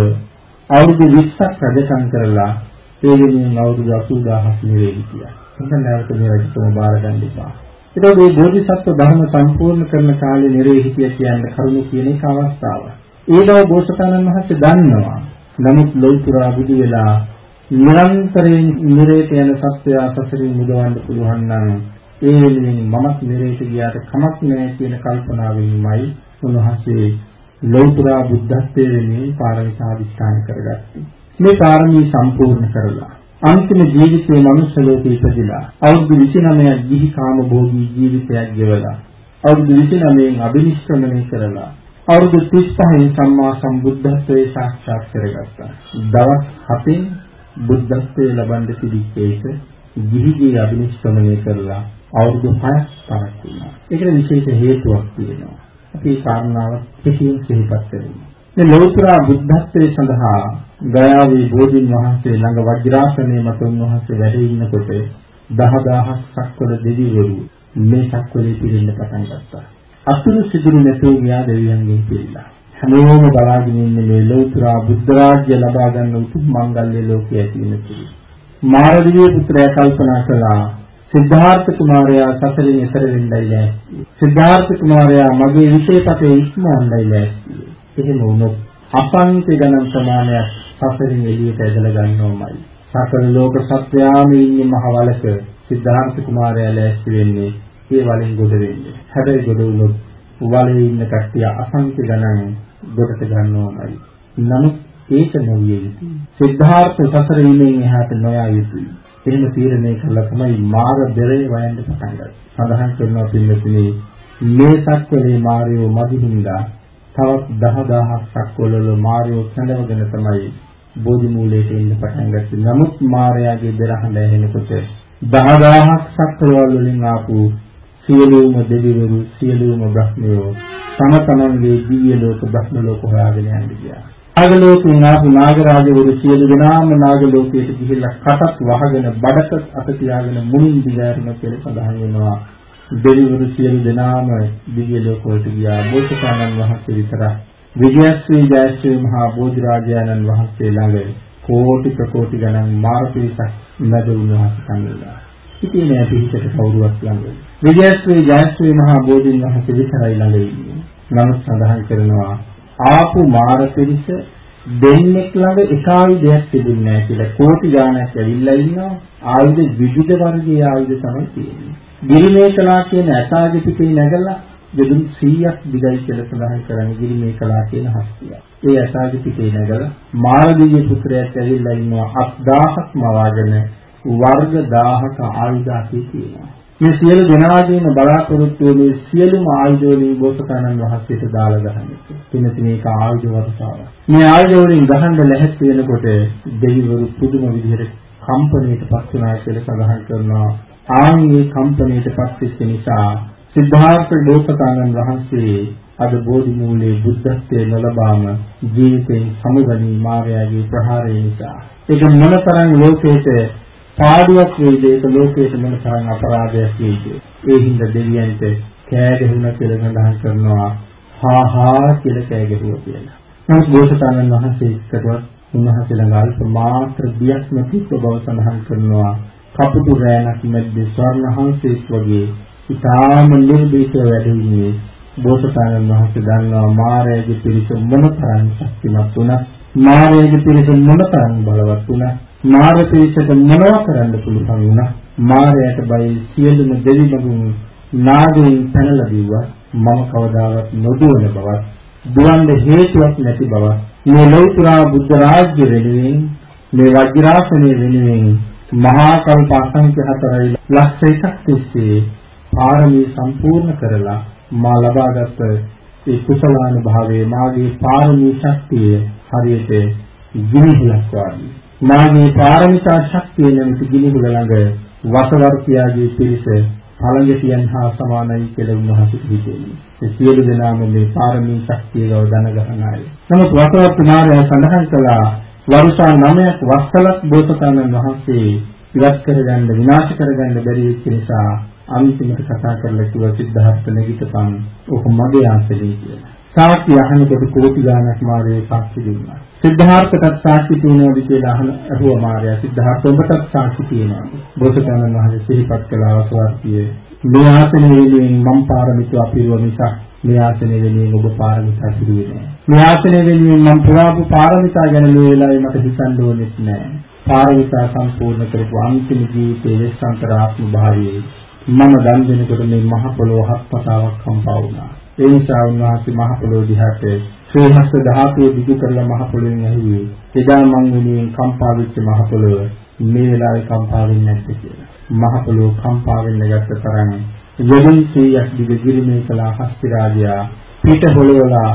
අවුරුදු 20ක් රජකම් කරලා ඒ වෙනුවෙන් අවුරුදු 80000ක් නිරේවි කියලා. එතන නැවත මේ රජකම බාර ගන්න එපා. ඒතකොට මේ බෝධිසත්ව ධර්ම සම්පූර්ණ කරන කාලේ නිරේ හිටිය කියන්නේ කරුණු කියන එක අවස්ථාව. ඒ බව බෝසතාණන් වහන්සේ දන්නවා. නමුත් ලෞතුරා බුදු වෙලා නිරන්තරයෙන් නිරේත යන සත්‍යය සසරින් මුදවන්න පුළුවන් නම් ඒ වෙනුවෙන් මමත් නිරේත ගියාට කමක් නැහැ කියන කල්පනාවෙන්මයි උන්වහන්සේ ලෞතර බුද්ධත්වයේ වෙනුවෙන් පාරමිතා අධිෂ්ඨාන කරගත්තේ. මේ පාරමී සම්පූර්ණ කරලා අන්තිම ජීවිතයේ මනුස්ස ලෝකේ ඉපදිලා අවුරුදු 29ක් ගිහි කාම භෝගී ජීවිතයක් ගෙවලා අවුරුදු 29න් අභිනිෂ්ක්‍රමණය කරලා අවුරුදු 35න් සම්මා සම්බුද්ධත්වයේ සාක්ෂාත් කරගත්තා. දවස් 7න් බුද්ධත්වයේ ලබන්න තිබිච්ච එක ගිහිගේ අභිනිෂ්ක්‍රමණය කරලා අවුරුදු 6ක් පරක් වුණා. ඒකට විශේෂ හේතුවක් තියෙනවා. අපි කාරණාව කෙටියෙන් සිහිපත් කරමු. මේ ලෞතර බුද්ධත්වයේ සඳහා ගයාවේ බෝධින් වහන්සේ ළඟ වජ්‍රාසනයේ මත උන්වහන්සේ වැඩ ඉන්නකොට දහදහක් සක්වල දෙවිවරු මේ සක්වලේ පිරෙන්න පටන් ගත්තා. අසුරු සිදුරු නැතුව ගියා දෙවියන්ගෙන් පිළිලා. හැමෝම බලාගෙන ඉන්නේ මේ ලෞතර බුද්ධ රාජ්‍ය ලබා ගන්න උතුම් මංගල්‍ය ලෝකයේ ඇති වෙන තුරු. මාරදිව්‍ය පුත්‍රයා කල්පනා කළා සිද්ධාර්ථ කුමාරයා සසරින් එතර වෙන්නයි ලෑස්ති. සිද්ධාර්ථ කුමාරයා මගේ විශේෂපතේ ඉක්මවන්නයි ලෑස්ති. එහෙම වුණොත් අසංඛ්‍ය ගණන් ප්‍රමාණයක් සසරින් එළියට ඇදලා ගන්නවමයි. සකල ලෝක සත්‍යාම ඉන්නේ මහවලක සිද්ධාර්ථ කුමාරයා ලෑස්ති වෙන්නේ ඒ වලින් ගොඩ වෙන්නේ. හැබැයි ගොඩ වුණොත් වලේ ඉන්න කට්ටිය අසංඛ්‍ය ගණන් ගොඩට ගන්නවමයි. නමුත් ඒක නොවිය යුතුයි. සිද්ධාර්ථ සසර වීමෙන් එහාට නොයා යුතුයි. එහෙම තීරණය කළා තමයි මාර බෙරේ වයන්න පටන් ගත්තේ. සඳහන් කරනවා පින්නතුනේ මේ සක්වලේ මාරියෝ මදිහින්දා තවත් 10000ක් සක්වලවල මාරියෝ කැඳවගෙන තමයි බෝධි මූලයට එන්න පටන් ගත්තේ. නමුත් මාරයාගේ බෙරහඳ ඇහෙනකොට 10000ක් සක්වලවල වලින් ආපු සියලුම දෙවිවරු සියලුම බ්‍රහ්මයෝ තම තමන්ගේ දිව්‍ය ලෝක බ්‍රහ්ම ලෝක හොයාගෙන යන්න ගියා. නාගලෝකේ ආපු නාගරාජවරු සියලු දෙනාම නාගලෝකයට ගිහිල්ලා කටත් වහගෙන බඩක අත තියාගෙන මුණින් දිගාරින කියලා සඳහන් වෙනවා. දෙවිවරු සියලු දෙනාම දිව්‍ය ලෝකවලට ගියා. බෝසතාණන් වහන්සේ විතරක් විජයශ්‍රී ජයශ්‍රී මහා බෝධිරාජානන් වහන්සේ ළඟ කෝටි ප්‍රකෝටි ගණන් මාර පිරිසක් නැදුණා සම්මලා. ඉතින් මේ පිළිසෙට කවුරුවත් ළඟ. විජයශ්‍රී ජයශ්‍රී මහා බෝධින් වහන්සේ විතරයි ළඟ ඉන්නේ. නමුත් සඳහන් කරනවා ආපු මාර පිරිස දෙන්නෙක් ළඟ එක ආයුධයක් තිබුණේ නැහැ කියලා කෝටි ගාණක් ඇවිල්ලා ඉන්නවා ආයුධ විවිධ වර්ගයේ ආයුධ තමයි තියෙන්නේ. ගිරිමේකලා කියන ඇතාගේ පිටේ නැගලා යදුන් 100ක් දිගයි කියලා සඳහන් කරන්නේ ගිරිමේකලා කියන හස්තිය. ඒ ඇතාගේ පිටේ නැගලා මාළදීගේ පුත්‍රයාත් ඇවිල්ලා ඉන්නවා 8000ක් මවාගෙන වර්ග 1000ක ආයුධ අතේ තියෙනවා. මේ සියලු දෙනාගේම බලාපොරොත්තු වෙන්නේ සියලුම ආයුධ වලින් බෝසතාණන් වහන්සේට දාලා ගහන්නේ. පින්නති මේක ආයුධ වර්ෂාවක්. මේ ආයුධ වලින් ගහන්න ලැහැත් වෙනකොට දෙවිවරු පුදුම විදිහට කම්පණයට පත් වෙනා කියලා සඳහන් කරනවා. ආන්ගේ කම්පණයට පත් වෙච්ච නිසා සිද්ධාර්ථ බෝසතාණන් වහන්සේ අද බෝධි මූලයේ බුද්ධත්වයේ නොලබාම ජීවිතෙන් සමුගනී මායාවේ ප්‍රහාරය නිසා ඒක මොනතරම් ලෝකයේට පාඩුවක් වේද ඒක ලෝකයට මොන තරම් අපරාධයක් වේද ඒ හින්දා දෙවියන්ට කෑ ගැහුණා කියලා සඳහන් කරනවා හා හා කියලා කෑ ගැහුවා කියලා. නමුත් බෝසතාණන් වහන්සේකටවත් උන්වහන්සේ ළඟ අල්ප මාත්‍ර බියක් නැති බව සඳහන් කරනවා. කපුටු රෑනක් මැද්දේ ස්වර්ණහංසෙක් වගේ ඊටාම නිර්භීතව වැඩ ඉන්නේ බෝසතාණන් වහන්සේ දන්නවා මායාවේ පිරිස මොන තරම් ශක්තිමත් වුණත් මායාවේ පිරිස මොන තරම් බලවත් වුණත් මාර පිරිසට මොනවා කරන්න පුළුවන් වුණා මාරයට බයි සියලුම දෙවි මගුන් නාගයන් පැනලා දිව්වා මම කවදාවත් නොදුවන බවත් දුවන්න හේතුවක් නැති බවත් මේ ලෞතර බුද්ධ රාජ්‍ය වෙනුවෙන් මේ වජිරාසනය වෙනුවෙන් මහා කල්ප අසංඛ්‍ය හතරයි ලක්ෂ එකක් තිස්සේ පාරමී සම්පූර්ණ කරලා මා ලබාගත් ඒ කුසලානුභාවයේ මාගේ පාරමී ශක්තිය හරියට ගිනිහිලක් වගේ. මාගේ පාරමිතා ශක්තිය නැමැති ගිනිහුල ළඟ වසවර්තියාගේ පිරිස පළඟටියන් හා සමානයි කියලා උන්වහන්සේ හිතෙන්නේ. ඒ සියලු දෙනාම මේ පාරමී ශක්තිය බව දැනගන්න අය. නමුත් වසවර්ති මාර්යා සඳහන් කළා වරුසා 9ක් වස්සලක් බෝසතාණන් වහන්සේ ඉවත් කරගන්න විනාශ කරගන්න බැරි වෙච්ච නිසා අන්තිමට කතා කරලා කිව්වා සිද්ධාර්ථ නැගිටපන් ඔක මගේ ආසලේ කියලා. සාක්ෂි අහනකොට කෝටි ගාණක් මාගේ සාක්ෂි දුන්නා. සිද්ධාර්ථකත් සාක්ෂි තියෙනවද කියලා අහන අහුව මාර්යා සිද්ධාර්ථ ඔබටත් සාක්ෂි තියෙනවද? බෝසතාණන් වහන්සේ සිහිපත් කළ අවස්වාර්තියේ මේ ආසනයේ වෙනුවෙන් මම් පාරමිතා අපිරුව නිසා මේ ආසනයේ වෙනුවෙන් ඔබ පාරමිතා පිරුවේ නෑ. මේ ආසනයේ වෙනුවෙන් මම පුරාපු පාරමිතා ගැන මේ වෙලාවේ මට හිතන්න ඕනෙත් නෑ. පාරමිතා සම්පූර්ණ කරපු අන්තිම ජීවිතයේ වෙස්සන්තරාත්ම භාවයේ මම දන් දෙනකොට මේ මහ පොළොව හත්පතාවක් කම්පා වුණා. ඒ නිසා උන්වහන්සේ මහ පොළොව දිහාට ශ්‍රී හස්ත ධාතුව දිගු කරලා මහ පොළොවෙන් ඇහුවේ. එදා මං වෙනුවෙන් කම්පා වෙච්ච මහ පොළොව මේ වෙලාවේ කම්පා වෙන්නේ නැත්තේ කියලා. මහ පොළොව කම්පා වෙන්න ගත්ත තරම් යොදුන් 100ක් දිග ගිරිමේ කළා හස්තිරාජයා පිට හොලවලා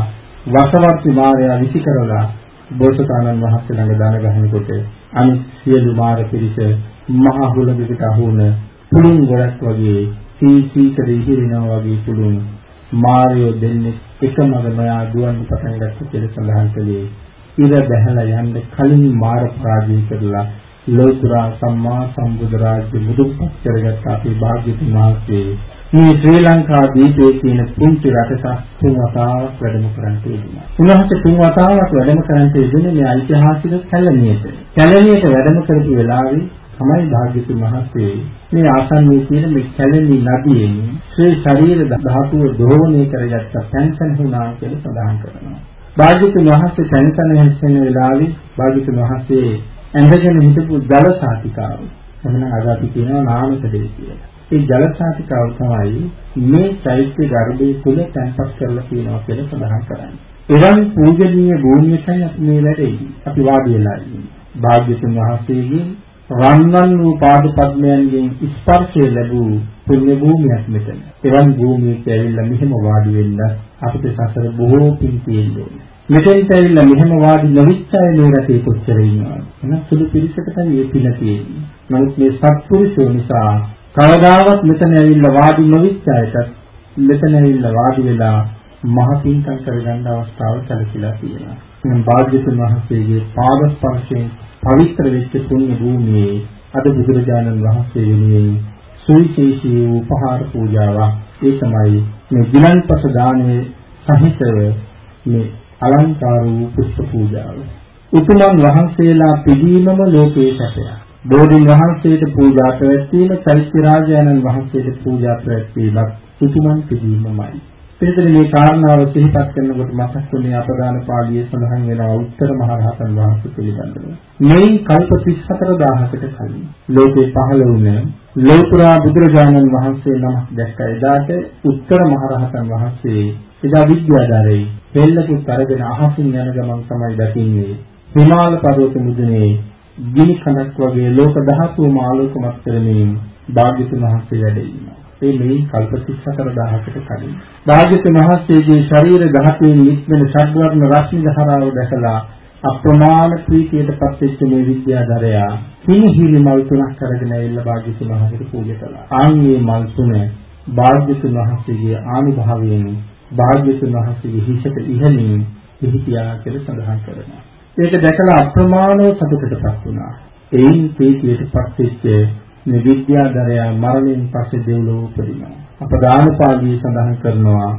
වසවර්ති මාරයා විසි කරලා බෝසතාණන් වහන්සේ ළඟ දාන ගහනකොට අනිත් සියලු මාර පිරිස මහ හුලඟකට අහුන පුළුන් ගොඩක් වගේ සී සීකර ඉහිරිනවා වගේ පුළුන් මාර්යෝ දෙන්නේ එකමග නොයා දුවන්න පටන් ගත්ත කියලා සඳහන් කළේ ඉර බැහැලා යන්න කලින් මාර පරාජය කරලා ලෝතර සම්මා සම්බුද්ධ රාජ්‍ය මුදුන්පත් කරගත් අපේ භාග්‍යතුන් වහන්සේ මේ ශ්‍රී ලංකා දීපයේ තියෙන පුංචි රටක තුන් වතාවක් වැඩම කරන්න තිබුණා. උන්වහන්සේ තුන් වතාවක් වැඩම කරන්න තිබුණේ මේ ඓතිහාසික කැලණියට. කැලණියට වැඩම කරපු වෙලාවේ තමයි භාග්‍යතුන් වහන්සේ මේ ආසන්නයේ තියෙන මේ කැලණි නදියෙන් ශ්‍රී ශරීර ධාතුව දෝණය කරගත්ත පැන්සන් වුණා කියලා සඳහන් කරනවා. භාග්‍යතුන් වහන්සේ පැන්සන් හැසිරෙන වෙලාවේ භාග්‍යතුන් වහන්සේ ඇඳගෙන හිටපු ජල සාතිකාව. එතන අද අපි කියනවා නාමකඩේ කියලා. ඒ ජල සාතිකාව තමයි මේ චෛත්‍ය ගර්භයේ තුල තැන්පත් කරලා තියෙනවා කියලා සඳහන් කරන්නේ. එවන් පූජනීය භූමියකයි අපි මේ වැඩේ. අපි වාඩි වෙලා ඉන්නේ. භාග්‍යතුන් වහන්සේගේ රන්වන් වූ පාද පද්මයන්ගෙන් ස්පර්ශය ලැබූ පුණ්‍ය භූමියක් මෙතන. එවන් භූමියක ඇවිල්ලා මෙහෙම වාඩි වෙන්න අපිට සසර බොහෝ පින් තියෙන්නේ. මෙතෙන්ට ඇවිල්ලා මෙහෙම වාඩි නොවිච්ච අය මේ රටේ කොච්චර ඉන්නවද? එහෙනම් සුළු පිරිසකටයි මේ පින තියෙන්නේ. නමුත් මේ සත්පුරුෂයෝ නිසා කවදාවත් මෙතන ඇවිල්ලා වාඩි නොවිච්ච අයටත් මෙතන ඇවිල්ලා වාඩි වෙලා මහ පින්කම් කරගන්න අවස්ථාව සැලසීලා තියෙනවා. මම භාග්‍යතුන් වහන්සේගේ පාද ස්පර්ශයෙන් පවිත්‍ර වෙච්ච පුණ්‍ය භූමියේ අද බුදුරජාණන් වහන්සේ වෙනුවෙන් සුවිශේෂී උපහාර පූජාවක් ඒ තමයි මේ ගිලන්පස දානයේ සහිතව මේ අලංකාර වූ පුෂ්ප පූජාව. උතුමන් වහන්සේලා පිළිමම ලෝකේ සැපය. බෝධින් වහන්සේට පූජා පැවැත්වීම චෛත්‍ය රාජානන් වහන්සේට පූජා පැවැත්වීමත් උතුමන් පිළිමමයි. පිළිතුරු මේ කාරණාව සිහිපත් කරනකොට මතක් වුණේ අපදාන පාළියේ සඳහන් වෙනවා උත්තර මහ රහතන් වහන්සේ පිළිබඳව. මේ කල්ප 34000කට කලින් ලෝකේ පහළ වුණ ලෝතුරා බුදුරජාණන් වහන්සේ නමක් දැක්ක එදාට උත්තර මහ රහතන් වහන්සේ එදා විද්‍යාධාරේ පෙළකුත් අරගෙන අහසින් යන ගමන් තමයි දකින්නේ. හිමාල පර්වත මුදුනේ ගිනි කඳක් වගේ ලෝක ධාතුවම ආලෝකමත් කරමින් භාග්‍යතුන් වහන්සේ වැඩ ඉන්නවා. ඒ මේ කල්ප 34000කට කලින්. භාග්‍යතුන් වහන්සේගේ ශරීර ධාතුවේ නිත්මන ෂඩ්වර්ණ රශ්මි ධාරාව දැකලා අප්‍රමාණ ප්‍රීතියට පත්වෙච්ච මේ විද්‍යාධරයා හිමිහිලි මල් තුනක් කරගෙන ඇවිල්ලා භාග්‍යතුන් වහන්සේට පූජා කළා. ආන්ගේ මල් තුන භාග්‍යතුන් වහන්සේගේ ආනුභාවයෙන් භාග්‍යතුන් වහන්සේගේ හිසට ඉහළින් පිහිටියා කියලා සඳහන් කරනවා. ඒක දැකලා අප්‍රමාණව සතුටටපත් වුණා. එයින් ප්‍රීතියටපත් වෙච්ච මේ විද්‍යාධරයා මරණයෙන් පස්සේ දෙව්ලොව උපදිනවා. අප දානපාදී සඳහන් කරනවා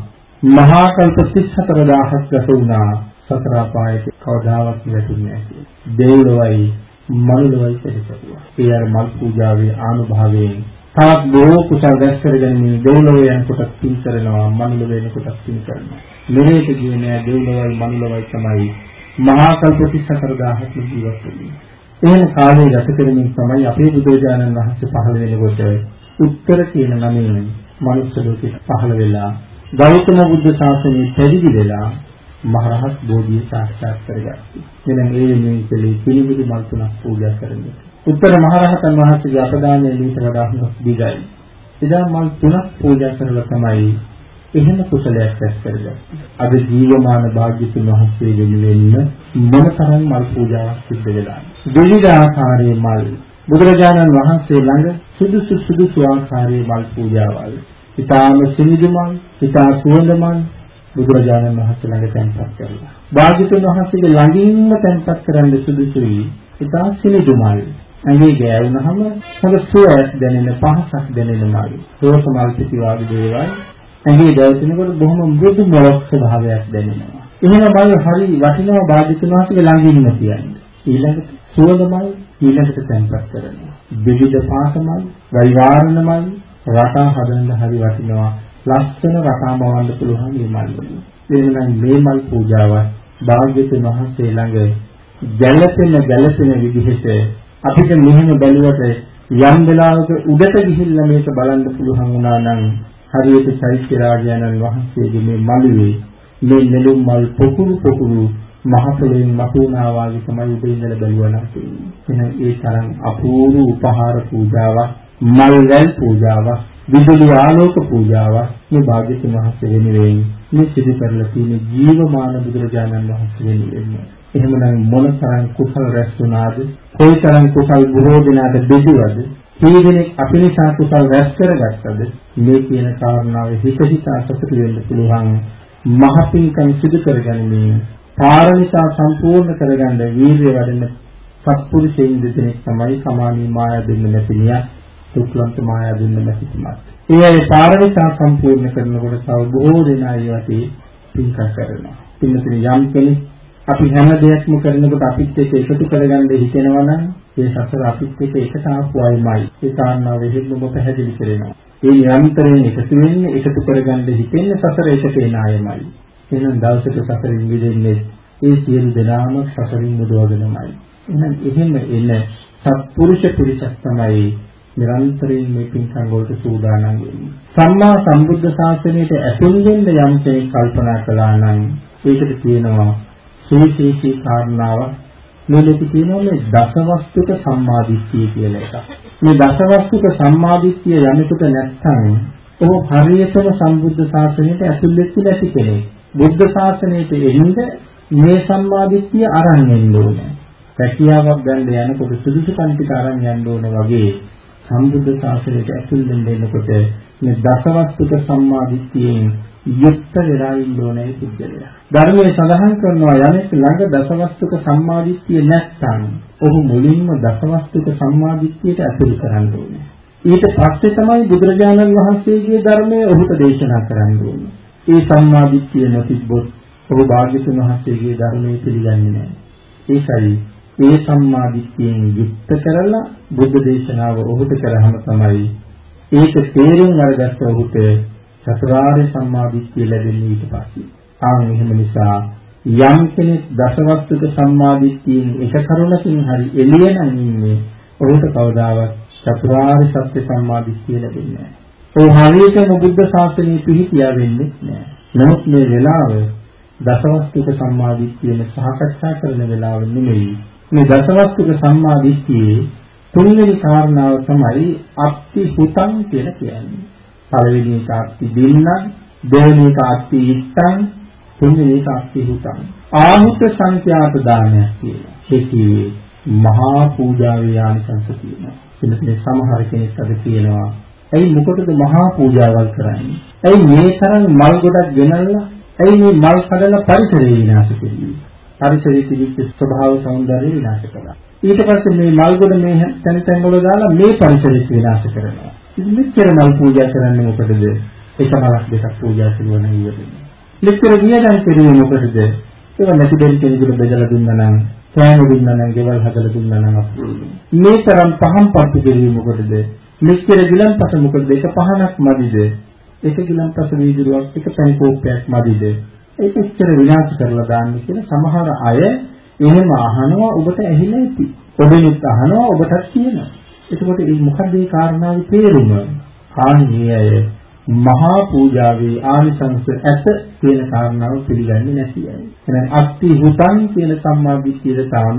මහා කල්ප 34000ක් ගත වුණා සතර අපායට කවදාවත් වැටුන්නේ නැහැ. දෙව්ලොවයි මනුලොවයි සැරිසරුවා. ඒ අර මල් පූජාවේ ආනුභාවයෙන් තවත් බොහෝ කුසල් රැස් කරගෙන මේ දෙව්ලොව යනකොට පින් කරනවා මනුලොව වෙනකොට පින් කරනවා. මෙරේට ගියේ නෑ දෙව්ලොවයි මනුලොවයි තමයි මහා කල්ප 34000ක් ජීවත් වෙන්නේ. එහෙම කාලය ගත කරමින් තමයි අපේ බුදුරජාණන් වහන්සේ පහළ වෙනකොට උත්තර කියන නමෙන් මනුස්ස ලෝකෙට පහළ වෙලා ගෞතම බුද්ධ ශාසනය පැවිදි වෙලා මහරහත් බෝධිය සාක්ෂාත් කරගත්තා. එනම් ඒ වෙනුවෙන් කලේ පිළිවිදි මල් තුනක් පූජා කරන්නේ. උත්තර මහරහතන් වහන්සේගේ අපදානයේ ඊට වඩා හොඳ දිගයි. එදා මල් තුනක් පූජා කරලා තමයි එහෙම කුසලයක් රැස් කරගන්නේ. අද ජීවමාන භාග්‍යතුන් වහන්සේ වෙනුවෙන් මොනතරම් මල් පූජාවක් සිද්ධ වෙලා. විවිධ ආකාරයේ මල් බුදුරජාණන් වහන්සේ ළඟ සුදුසු සුදුසු ආකාරයේ මල් පූජාවල්. ඊටාම සිනිදු මල්, ඊටා සුවඳ මල් බුදුරජාණන් වහන්සේ ළඟ තැන්පත් කරලා. භාග්‍යතුන් වහන්සේගේ ළඟින්ම තැන්පත් කරන්න සුදුසුයි ඊටා සිනිදු මල්. ඇඟේ ගෑවුනහම හොඳ සුවයක් දැනෙන පහසක් දැනෙන මල්. රෝස මල් පිටි වගේ දේවල් ඇඟේ දැවෙනකොට බොහොම මෘදු මොලොක් ස්වභාවයක් දැනෙනවා. එහෙම මල් හරි වටිනවා භාග්‍යතුන් වහන්සේගේ ළඟින්ම කියන්නේ. ඊළඟට සුවඳ මල් ඊළඟට තැන්පත් කරනවා. විවිධ පාට මල්, වෛවාරණ මල් රටා හදන්න හරි වටිනවා. ලස්සන රටා මවන්න පුළුවන් මේ මල් වලින්. එනම් මේ මල් පූජාව භාග්‍යතුන් වහන්සේ ළඟ ගැළපෙන ගැළපෙන විදිහට අපිට මෙහෙම බැලුවට යම් වෙලාවක උඩට ගිහිල්ලා මේක බලන්න පුළුවන් වුණා නම් හරියට චෛත්‍ය රාජානන් වහන්සේගේ මේ මළුවේ මේ නෙළුම් මල් පොකුරු පොකුරු මහ පොළොවෙන් මතුවනා වාගේ තමයි උඩ ඉඳලා බැලුවා නම් එහෙනම් ඒ තරම් අපූර්ව උපහාර පූජාවක් මල් වැල් පූජාවක් විදුලි ආලෝක පූජාවක් මේ භාග්‍යතුන් වහන්සේ වෙනුවෙන් මේ සිදු කරලා තියෙන ජීවමාන බුදුරජාණන් වහන්සේ වෙනුවෙන් එහෙමනම් මොනතරම් කුසල රැස් වුණාද? කොයිතරම් කුසල් බොහෝ දිනාට බෙදුවද මේ දෙනෙක් අපි නිසා කුසල් රැස් කරගත්තද? මේ කියන කාරණාව හිත හිතා සතුට වෙන්න පුළුවන් මහපින්කම් සිදු කරගන්නේ පාරමිතා සම්පූර්ණ කරගන්න වීර්ය වැඩෙන සත්පුරුෂයන් දෙදෙනෙක් තමයි සමානී මායා දෙන්න නැතිනිය දුක්ලන්ත මායා දෙන්න නැතිතුමත්. ඒ අය පාරමිතා සම්පූර්ණ කරනකොට තව බොහෝ දෙනා ඒවටි පින්කම් කරනවා. පින්නතුනි යම් කෙනෙක් අපි හැම දෙයක්ම කරනකොට අපිත් එක්ක එකතු කරගන්න හිතෙනවා නම් ඒ සසර අපිත් එක්ක එකට ආපු අයමයි. ඒ කාරණාව එහෙමම පැහැදිලි කරනවා. ඒ නිරන්තරයෙන් එකතු වෙන්නේ එකතු කරගන්න හිතෙන්නේ සසර එකට එන අයමයි. එහෙනම් දවසක සසරින් මිදෙන්නේ ඒ සියලු දෙනාම සසරින් මුදවගෙනමයි. එහෙනම් එහෙම එන සත්පුරුෂ පිරිසක් තමයි නිරන්තරයෙන් මේ පින්කම් වලට සූදානම් වෙන්නේ. සම්මා සම්බුද්ධ ශාසනයට ඇතුල් වෙන්න යම් කෙනෙක් කල්පනා කළා නම් ඒකට කියනවා සුවිශේෂී කාරණාවක් මේකේ තියෙනවා මේ දසවස්තුක සම්මාදිට්ඨිය කියලා එකක්. මේ දසවස්තුක සම්මාදිට්ඨිය යමෙකුට නැත්නම් ඔහු හරියටම සම්බුද්ධ ශාසනයට ඇතුල් වෙච්ච නැති කෙනෙක්. බුද්ධ ශාසනයට එන්න මේ සම්මාදිට්ඨිය අරන් එන්න ඕනේ. රැකියාවක් ගන්න යනකොට සුදුසුකම් ටික අරන් යන්න ඕනේ වගේ සම්බුද්ධ ශාසනයට ඇතුල් වෙන්නකොට මේ දසවස්තුක සම්මාදිට්ඨියෙන් යුක්ත වෙලා ඉන්න ඕනේ පුද්ගලයා. ධර්මයේ සඳහන් කරනවා යමෙක් ළඟ දසවස්තුක සම්මාදිට්ඨිය නැත්නම් ඔහු මුලින්ම දසවස්තුක සම්මාදිට්ඨියට ඇතුල් කරන්න ඕනේ. ඊට පස්සේ තමයි බුදුරජාණන් වහන්සේගේ ධර්මය ඔහුට දේශනා කරන්න ඕනේ. ඒ සම්මාදිට්ඨිය නොතිබ්බොත් ඔහු භාග්‍යතුන් වහන්සේගේ ධර්මය පිළිගන්නේ නැහැ. ඒකයි ඒ සම්මාදිට්ඨියෙන් යුක්ත කරලා බුද්ධ දේශනාව ඔහුට කරාම තමයි ඒක තේරුම් අරගත්ත ඔහුට චතුරාර්ය සම්මාදිට්ඨිය ලැබෙන්නේ ඊට පස්සේ. ආන් එහෙම නිසා යම් කෙනෙක් දසවස්තුක සම්මාදිට්ඨියෙන් එක කරුණකින් හරි එළිය නම් ඉන්නේ ඔහුට කවදාවත් චතුරාර්ය සත්‍ය සම්මාදිට්ඨිය ලැබෙන්නේ නැහැ. ඒ හරියටම බුද්ධ ශාසනය පිළිපියා වෙන්නේ නැහැ. නමුත් මේ වෙලාව දසවස්තුක සම්මාදිට්ඨියන සාකච්ඡා කරන වෙලාව නෙමෙයි. මේ දසවස්තුක සම්මාදිට්ඨියේ තුන්වෙනි කාරණාව තමයි අත්ති හුතං කියලා කියන්නේ. පළවෙනි එක අත්ති දින්න, දෙවෙනි එක අත්ති ඉත්තන්, තුන්වෙනි එක අත්ති හුතන්. ආහුත සංඛ්‍යාත දානයක් කියලා. ඒ කියේ මහා පූජාවේ ආනිසංස තියෙනවා. එතන සමහර කෙනෙක් අද කියනවා ඇයි මොකටද මහා පූජාවල් කරන්නේ? ඇයි මේ තරම් මල් ගොඩක් ගෙනල්ලා ඇයි මේ මල් කඩලා පරිසරය විනාශ කරන්නේ? පරිසරයේ තිබිච්ච ස්වභාව සෞන්දර්යය විනාශ කළා. ඊට පස්සේ මේ මල් ගොඩ මේ තැන තැන් වල දාලා මේ පරිසරය විනාශ කරනවා. ඉතින් මෙච්චර මල් පූජා කරන්නේ මොකටද? එක මලක් දෙකක් පූජා කරුවා නම් ඉවරයි. මෙච්චර වියදම් කරුවේ මොකටද? ඒක නැති දෙයක් කෙනෙකුට බෙදලා දුන්නා නම් කෑම දුන්නා නම් ගෙවල් හදලා දුන්නා නම් අපුරුදු. මේ තරම් පහන් පත්තු දෙවීම මොකටද? මෙච්චර ගිලන්පස මොකද එක පහනක් මදිද? එක ගිලන්පස වීදුරුවක් එක පැන් කෝප්පයක් මදිද? ඒක එච්චර විනාශ කරලා දාන්න කියලා සමහර අය එහෙම අහනවා ඔබට ඇහිලා ඇති. ඔබෙනුත් අහනවා ඔබටත් කියනවා. එතකොට මේ මොකද මේ කාරණාවේ තේරුම? ආන්නේ අය මහා පූජාවේ ආනිසංස ඇත කියන කාරණාව පිළිගන්නේ නැති අය. එහෙනම් අත්ති හුතං කියන සම්මාදිට්ඨියට තාම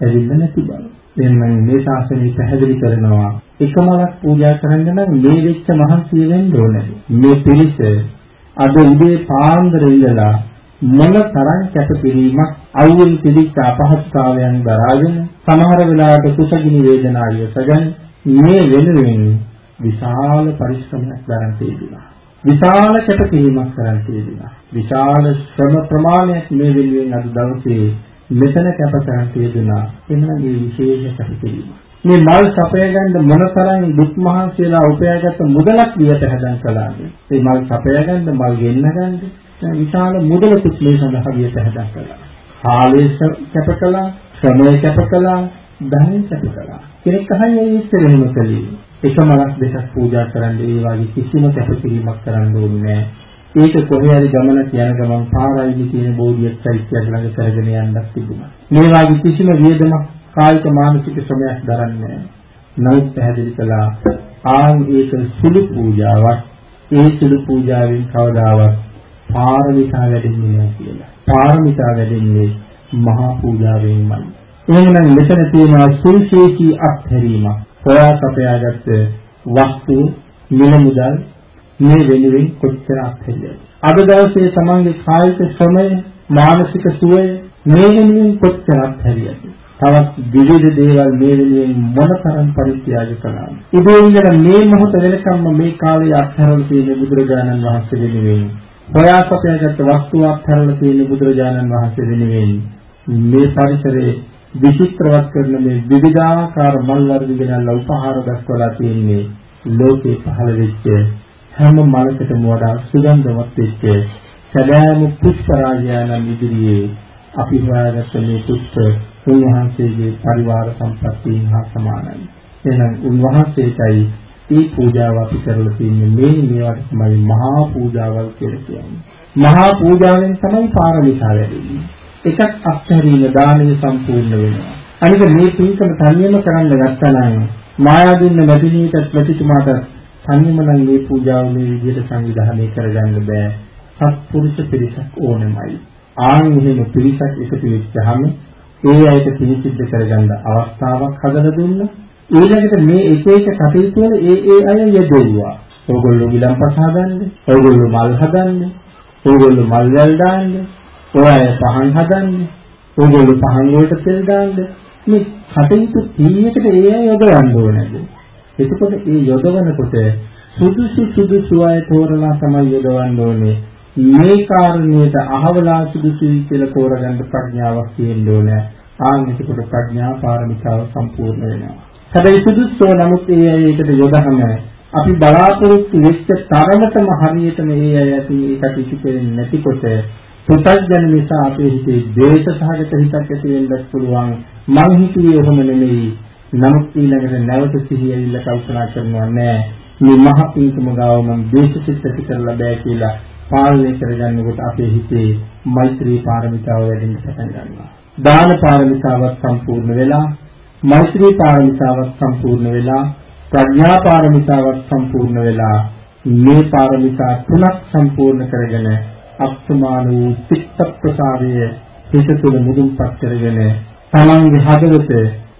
ඇවිල්ලා නැති බව. එහෙනම් මේ ශාසනය පැහැදිලි කරනවා එකමලක් පූජා කරන්න නම් මේ වෙච්ච මහන්සිය වෙන්න ඕනේ. මේ පිළිස අද උදේ පාන්දර ඉඳලා මොන තරම් කැපකිරීමක් අවුල් පිළිච්ච අපහසුතාවයන් දරාගෙන සමහර වෙලාවට කුසගිනි වේදනාවිය සජන් මේ වෙනුවෙන් විශාල පරිශ්‍රමයක් දරන් තිබුණා. විශාල කැපකිරීමක් කරන් තිබුණා. විශාල ශ්‍රම ප්‍රමාණයක් මේ වෙනුවෙන් අද දවසේ මෙතන කැප කරන් තිබුණා. එන්න මේ විශේෂ කැපකිරීම. මේ මල් සපය ගන්න මොනතරම් දුක් මහන්සියලා උපයාගත්ත මුදලක් වියට හදන් කළාද? මේ මල් සපය ගන්න මල් ගෙන්න ගන්න විශාල මුදලකුත් මේ සඳහා වියට හදන් කළා. කාලය කැප කළා, ශ්‍රමය කැප කළා, ධනෙ කැප කළා. කෙනෙක් අහන්නේ මේ ඉස්සරහම කළේ. එක මලක් දෙකක් පූජා කරන්න ඒ වගේ කිසිම කැපකිරීමක් කරන්න ඕනේ නැහැ. ඒක කොහේ හරි ගමනක් යන ගමන් පාරයිලි කියන බෝධියක් සයිත්‍යයක් ළඟ කරගෙන යන්නත් තිබුණා. මේ වගේ කිසිම වියදමක් කායික මානසික ශ්‍රමයක් දරන්නේ නමුත් පැහැදිලි කළා ආන් ඒක සුළු පූජාවක් ඒ සුළු පූජාවෙන් කවදාවත් පාරමිතා වැඩෙන්නේ නැහැ කියලා. පාරමිතා වැඩෙන්නේ මහා පූජාවෙන්මයි. එහෙනම් මෙතන තියෙනවා සුවිශේෂී අත්හැරීමක්. හොයා සපයාගත්ත වස්තු මිල මුදල් මේ වෙනුවෙන් කොච්චර අත්හැරියද? අද දවසේ තමන්ගේ කායික ශ්‍රමය, මානසික සුවය මේ වෙනුවෙන් කොච්චර අත්හැරියද? තවත් විවිධ දේවල් මේ වෙනුවෙන් මොනතරම් පරිත්‍යාග කළාද? ඉතින් ඉඳලා මේ මොහොත වෙනකම්ම මේ කාලේ අත්හැරලා තියෙන බුදුරජාණන් වහන්සේ වෙනුවෙන් හොයා සපයාගත්ත වස්තු අත්හැරලා තියෙන බුදුරජාණන් වහන්සේ වෙනුවෙන් මේ පරිසරයේ විචිත්‍රවත් කරන මේ විවිධාකාර මල් වර්ග ගෙනල්ලා උපහාර දක්වලා තියෙන්නේ ලෝකේ පහළ වෙච්ච හැම මලකටම වඩා සුගන්ධවත් වෙච්ච සැබෑම පුෂ්ප රාජයාණන් ඉදිරියේ අපි හොයාගත්ත මේ පුෂ්ප උන්වහන්සේගේ පරිවාර සම්පත්තියෙන් හා සමානයි. එහෙනම් උන්වහන්සේටයි මේ පූජාව අපි කරලා තියෙන්නේ මේ මේවට තමයි මහා පූජාවල් කියලා කියන්නේ. මහා පූජාවෙන් තමයි පාරමිතා වැඩෙන්නේ. එකක් අත්හැරීම දානීය සම්පූර්ණ වෙනවා. අනික මේ පින්කම තනියම කරන්න ගත්තා නම් මායාදුන්න මැදිනීට ප්‍රතිතුමාට තනියම නම් මේ පූජාව මේ විදිහට සංවිධානය කරගන්න බෑ. සත්පුරුෂ පිරිසක් ඕනෙමයි. ආන් එහෙම පිරිසක් එකතු වෙච්චාම ඒ අයට පිළිසිද්ධ කරගන්න අවස්ථාවක් හදලා දුන්නා. ඊළඟට මේ එක එක කටයුතු වල ඒ ඒ අය යෙදුවා. ඕගොල්ලෝ විලම්පස හදන්නේ, ඕගොල්ලෝ මල් හදන්නේ, ඕගොල්ලෝ මල් වැල් දාන්නේ, ඔය අය පහන් හදන්නේ, ඕගොල්ලෝ පහන් වලට තෙල් දාන්නේ. මේ කටයුතු කීයකට ඒ අය යොදවන්න ඕනද? එතකොට ඒ යොදවනකොට සුදුසු සුදුසු අය තෝරලා තමයි යොදවන්න ඕනේ. මේ කාරණේට අහවලා සුදුසුයි කියලා තෝරගන්න ප්‍රඥාවක් තියෙන්න ඕනේ. ආන් එතකොට ප්‍රඥා පාරමිතාව සම්පූර්ණ වෙනවා. හැබැයි සුදුස්සෝ නමුත් ඒ අය ඒකට යොදහම අපි බලාපොරොත්තු වෙච්ච තරමටම හරියටම ඒ අය ඇති ඒකට ඉති දෙන්නේ නැතිකොට පුතග්ජන නිසා අපේ හිතේ ද්වේෂ සහගත හිතක් ඇති වෙන්නත් පුළුවන්. මං හිතුවේ ඔහොම නෙමෙයි. නමුත් ඊළඟට නැවත සිහිය ඇවිල්ලා කල්පනා කරනවා නෑ. මේ මහ පීතම ගාව මම ද්වේෂ සිත් ඇති කරලා බෑ කියලා පාලනය කරගන්නකොට අපේ හිතේ මෛත්‍රී පාරමිතාව වැඩෙන්න පටන් ගන්නවා. දාන පාරමිතාවත් සම්පූර්ණ වෙලා, මෛත්‍රී පාරමිතාවත් සම්පූර්ණ වෙලා, ප්‍රඥා පාරමිතාවත් සම්පූර්ණ වෙලා මේ පාරමිතා තුනක් සම්පූර්ණ කරගෙන අප්‍රමාණ වූ චිත්ත ප්‍රසාරය හිත තුළ මුදුන්පත් කරගෙන තමන්ගේ හදවත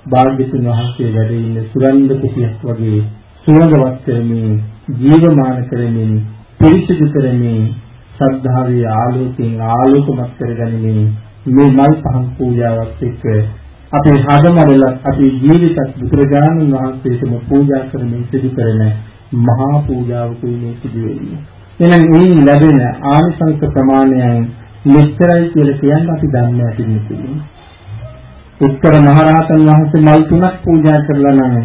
භාග්‍යතුන් වහන්සේ වැඩ ඉන්න සුරන්ද කුටියක් වගේ සුවඳවත් කරමින් ජීවමාන කරමින් පිරිසිදු කරමින් ශ්‍රද්ධාවේ ආලෝකයෙන් ආලෝකමත් කරගනිමින් මේ මල් පහන් පූජාවත් එක්ක අපේ හදමරල අපේ ජීවිතත් බුදුරජාණන් වහන්සේටම පූජා කරමින් සිදු කරන මහා පූජාවකුයි මේ සිදු වෙන්නේ. එහෙනම් මේ ලැබෙන ආනිසංස ප්‍රමාණයන් මෙච්චරයි කියලා කියන්න අපි දන්නේ නැති නිසා. උත්තර මහරහතන් වහන්සේ මල් තුනක් පූජා කරලා නම්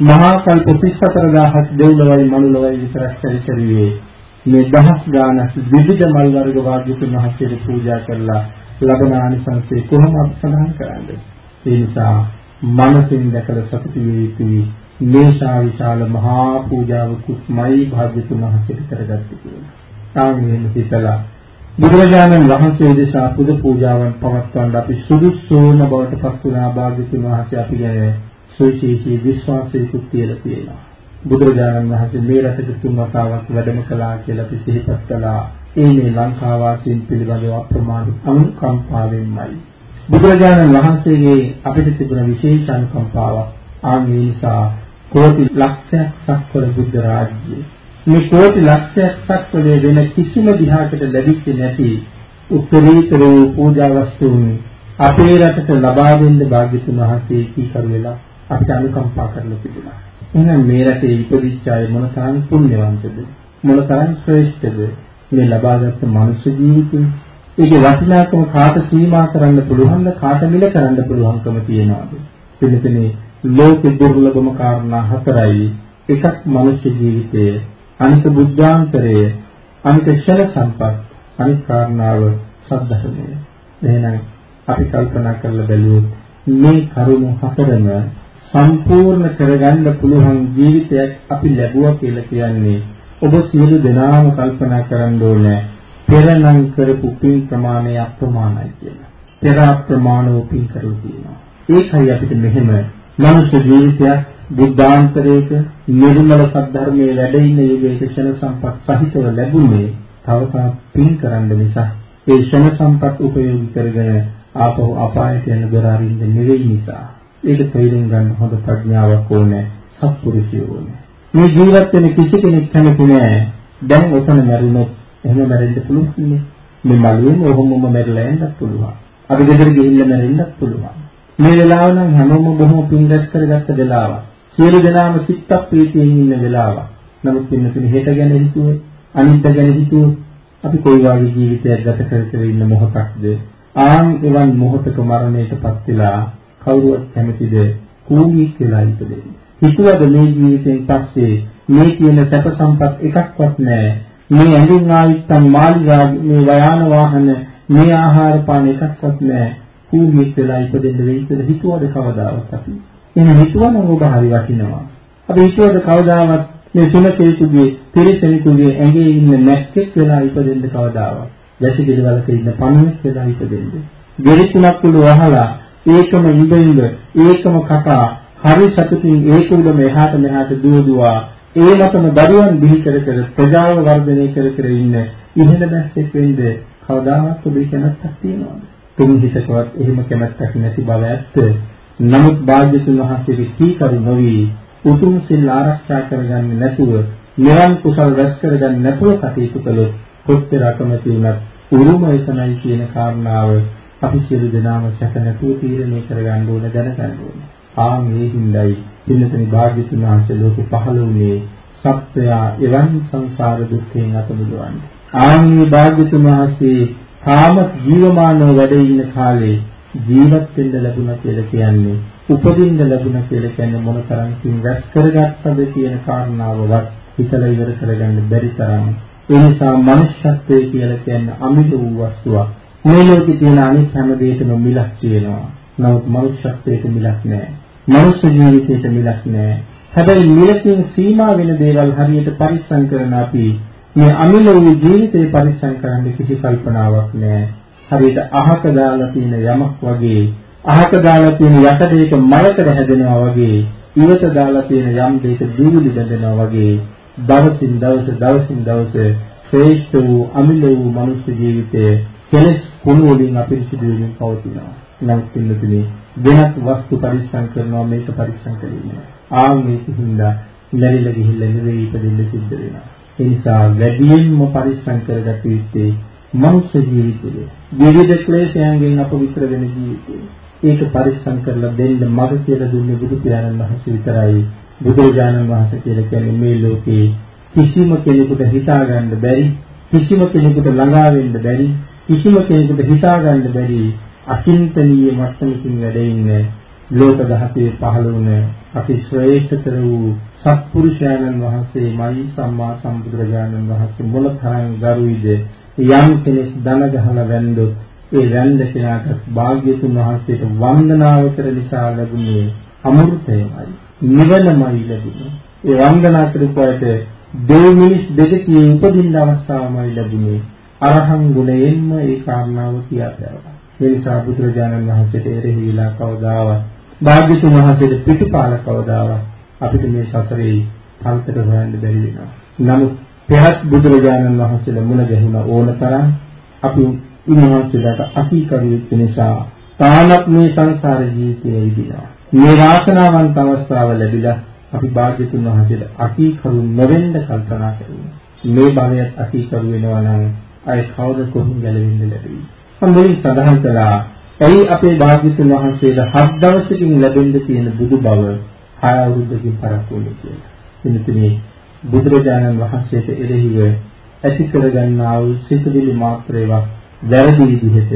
මහා කල්ප 34000ක් දෙව්ලොවයි මනුලොවයි විතරක් පරිසරියේ මේ දහස් ගානක් විවිධ මල් වර්ග වාග්යතුන් වහන්සේට පූජා කරලා ලබන ආනිසංසය කොහොමද සඳහන් කරන්නේ? ඒ නිසා මනසින් දැකලා සතුටු විය යුතුයි. මේෂා විශාල මහා පූජාවකුත්මයි භාග්‍යතුන් වහන්සේට කරගත්තේ කියලා. තාම මෙහෙම හිතලා බුදුරජාණන් වහන්සේ දෙසා පුද පූජාවන් පවත්වන්න අපි සුදුසුම බවට පත් වුණා භාග්‍යතුන් වහන්සේ අපි ගැන සුවිශේෂී විශ්වාසයකුත් තියලා තියෙනවා. බුදුරජාණන් වහන්සේ මේ රටට තුන් වතාවක් වැඩම කළා කියලා අපි සිහිපත් කළා. ඒ මේ ලංකා වාසීන් පිළිබඳව අප්‍රමාණ අනුකම්පාවෙන්මයි. බුදුරජාණන් වහන්සේගේ අපිට තිබුණ විශේෂ අනුකම්පාවක් ආ මේ නිසා කෝටි ලක්ෂයක් සක්වල බුද්ධ රාජ්‍යය. මේ කෝටි ලක්ෂයක් සක්වලේ වෙන කිසිම දිහාකට ලැබිච්ච නැති උත්තරීතර වූ පූජා වස්තුන් අපේ රටට ලබා දෙන්න භාග්‍යතුන් වහන්සේ කීකරු වෙලා අපිට අනුකම්පා කරලා තිබුණා. එහෙනම් මේ රටේ ඉපදිච්ච අය මොනතරම් පුණ්‍යවන්තද? මොනතරම් ශ්‍රේෂ්ඨද? මේ ලබාගත් මනුෂ්‍ය ජීවිතේ? ඒකේ වටිනාකම කාට සීමා කරන්න පුළුවන්ද? කාට මිල කරන්න පුළුවන්කම තියනවාද? පිළිතුරේ ලෝක දුර්ලභම කාරණා හතරයි එකක් මනුෂ්‍ය ජීවිතය අනික බුද්ධාන්තරය අනික ක්ෂණ සම්පත් අනික කාරණාව සද්ධර්මය එහෙනම් අපි කල්පනා කරලා බැලුවොත් මේ කරුණු හතරම සම්පූර්ණ කරගන්න පුළුවන් ජීවිතයක් අපි ලැබුවා කියලා කියන්නේ ඔබ සියලු දෙනාම කල්පනා කරන්න ඕනේ පෙරනම් කරපු පින් ප්‍රමාණය අප්‍රමාණයි කියලා. පෙර අප්‍රමාණව පින් කරලා තියෙනවා. ඒකයි අපිට මෙහෙම මනුෂ්‍ය ජීවිතයක් බුද්ධාන්තරයක නිර්මල සද්ධර්මයේ වැඩ ඉන්න යුගයක ක්ෂණ සම්පත් සහිතව ලැබුණේ තව තවත් පින් කරන්න නිසා. ඒ ක්ෂණ සම්පත් උපයෝගී කරගෙන ආපහු අපායට යන දොර අරින්න නෙවෙයි නිසා. ඒක තේරුම් ගන්න හොඳ ප්‍රඥාවක් ඕනේ සත්පුරුෂයෝ ඕනේ. මේ ජීවත් වෙන කිසි කෙනෙක් කැමති නෑ. දැන් ඔතන මැරුණොත් එහෙම මැරෙන්න පුළුවන් නේ මේ මළුවෙන් ඔහොමම මැරලා යන්නත් පුළුවන්. අපි ගෙදර ගිහිල්ලා මැරෙන්නත් පුළුවන්. මේ වෙලාව නම් හැමෝම බොහොම පින් රැස් කරගත්ත වෙලාවක් සියලු දෙනාම සිත්පත් ප්‍රීතියෙන් ඉන්න වෙලාවක්. නමුත් පින්නතුනි හෙට ගැන හිතුවොත් අනිත්‍ය ගැන හිතුවොත් අපි කොයි වගේ ජීවිතයක් ගත කර කර ඉන්න මොහොතක්ද? ආන් එවන් මොහොතක මරණයටපත් වෙලා කවුරුවත් කැමතිද කූමික් වෙලා ඉපදෙන්න. හිතුවද මේ ජීවිතෙන් පස්සේ මේ කියන සැප සම්පත් එකක්වත් නැහැ. මේ ඇඳුම් ආයුත්තන් මාලිගා මේ වයාන වාහන මේ ආහාර පාන එකක්වත් නැහැ. කූමික් වෙලා ඉපදෙන්න වෙයි කියලා හිතුවද කවදාවත් අපි? එහෙනම් හිතුවනම් ඔබ හරි වටිනවා. අපි හිතුවද කවදාවත් මේ සුනකේතුගේ පිරිසෙනෙකුගේ ඇඟේ ඉන්න නැක්කෙක් වෙලා ඉපදෙන්න කවදාවත්. දැසි පිළිවෙලක ඉන්න පණුවෙක් වෙලා ඉපදෙන්න. ගෙරිතුණක් උළු වහලා ඒකම ඉඳ ඉඳ ඒකම කකා හරි සතුටින් ඒක උඩම එහාට මෙහාට දුවදුවා ඒ මතම දරුවන් බිහි කර කර ප්‍රජාව වර්ධනය කර කර ඉන්න ඉහළ දැස්සෙක් වෙන්න කවදාවත් ඔබේ කැමැත්තක් තියෙනවද? තුන් හිතකවත් එහෙම කැමැත්තක් නැති බව ඇත්ත. නමුත් භාග්‍යතුන් වහන්සේගේ කීකරු නොවි උතුම් සිල් ආරක්ෂා කරගන්නේ නැතුව නිවන් කුසල් රැස් කරගන්නේ නැතුව කටයුතු කළොත් කොච්චර අකමැති වුණත් උරුම එතනයි කියන කාරණාව අපි සියලු දෙනාම සැක නැතුව තීරණය කරගන්න ඕන දැනගන්න ඕන. ආ මේ හිඳයි පින්නතනි භාග්‍යතුන් වහන්සේ ලෝකෙ පහළ වුණේ සත්‍යය එවන් සංසාර දුක්ඛයෙන් අත මිදවන්න. ආන්ගේ භාග්‍යතුන් වහන්සේ තාම ජීවමානව වැඩ ඉන්න කාලේ ජීවත් වෙන්න ලැබුණා කියලා කියන්නේ උපදින්න ලැබුණා කියලා කියන්නේ මොන තරම් කින් රැස් කරගත්තද කියන කාරණාවවත් හිතලා ඉවර කරගන්න බැරි තරම්. ඒ නිසා මනුෂ්‍යත්වයේ කියලා කියන්නේ අමිත වූ වස්තුවක්. මේ ලෝකේ තියෙන අනිත් හැම දෙයකම මිලක් තියෙනවා. නමුත් මනුෂ්‍යත්වයට මිලක් නැහැ මනුෂ්‍ය ජීවිතයට මිලක් නැහැ හැබැයි මිලකින් සීමා වෙන දේවල් හරියට පරිස්සම් කරන අපි මේ අමිල වූ ජීවිතේ පරිස්සම් කරන්න කිසි කල්පනාවක් නැහැ හරියට අහක දාලා තියෙන යමක් වගේ අහක දාලා තියෙන යට දෙයක මලකට හැදෙනවා වගේ ඉවත දාලා තියෙන යම් දෙයක දූවිලි බැඳෙනවා වගේ දවසින් දවස දවසින් දවස ශ්‍රේෂ්ඨ වූ අමිල වූ මනුෂ්‍ය ජීවිතයේ කෙලෙස් කුණු වලින් අපිරිසිදු වෙමින් පවතිනවා. නම් පින්නතුනේ වෙනත් වස්තු පරිස්සම් කරනවා මේක පරිස්සම් කරන්නේ. ආ මේක හින්දා ලැබිලා ගිහිල්ලා නෙවෙයි ඉපදෙන්න සිද්ධ වෙනවා. ඒ නිසා වැඩියෙන්ම පරිස්සම් කරගත යුත්තේ මනුෂ්‍ය ජීවිතයේ විවිධ ක්ලේශයන්ගෙන් අප විතර වෙන ජීවිතේ. ඒක පරිස්සම් කරලා දෙන්න මඟ කියලා දුන්නේ බුදු පියාණන් වහන්සේ විතරයි. බුදුරජාණන් වහන්සේ කියලා කියන්නේ මේ ලෝකේ කිසිම කෙනෙකුට හිතා ගන්න බැරි කිසිම කෙනෙකුට ළඟා වෙන්න බැරි කිසිම කෙනෙකුට හිතා ගන්න බැරි අචින්තනීය මට්ටමකින් වැඩ ඉන්නේ ලෝක ධාතුවේ පහළ වුණ අති ශ්‍රේෂ්ඨතර වූ සත්පුරුෂයන්න් වහන්සේමයි සම්මා සම්බුදුරජාණන් වහන්සේ මොනතරම් ගරුයිද යම් කෙනෙක් දන ගහලා වැන්දොත් ඒ වැන්ද කෙනාට භාග්‍යතුන් වහන්සේට වන්දනාව කර නිසා ලැබුණේ අමෘතයමයි නිවනමයි ලැබුණේ. ඒ වන්දනා කරපු අයට දෙව් මිනිස් දෙකේ උපදින්න අවස්ථාවමයි ලැබුණේ. අරහන් ගුණයෙන්ම ඒ කාරණාව කියාපෑවා ඒ නිසා බුදුරජාණන් වහන්සේට එරෙහි විලා කවදාවත් භාග්‍යතුන් වහන්සේට පිටුපාල කවදාවත් අපිට මේ සසරේ අන්තර හොයන්න බැරි වෙනවා. නමුත් පෙරත් බුදුරජාණන් වහන්සේලා මුණ ගැහුණ ඕන තරම් අපි උන්වහන්සේලාට අකීකරුවෙක් නිසා තානත් මේ සංසාර ජීවිතයේ ඉදිනවා. මේ වාසනාවන්ත අවස්ථාව ලැබිලා අපි භාග්‍යතුන් වහන්සේට අකීකරු නොවෙන්න කල්පනා කරනවා. මේ භවයත් අකීකරු වෙනවා නම් අය කවුද කොහොම ගැලවෙන්න ලැබෙයි. සම්මුලින් සඳහන් කළා ඇයි අපේ භාග්‍යතුන් වහන්සේට හත් දවසකින් ලැබෙන්න තියෙන බුදු බව හය අවුරුද්දකින් පරක්කු වෙන්නේ කියලා. එනිතුනේ බුදුරජාණන් වහන්සේට එරෙහිව ඇති කරගන්නා වූ සිතුවිලි මාත්‍රේවක් වැරදි විදිහට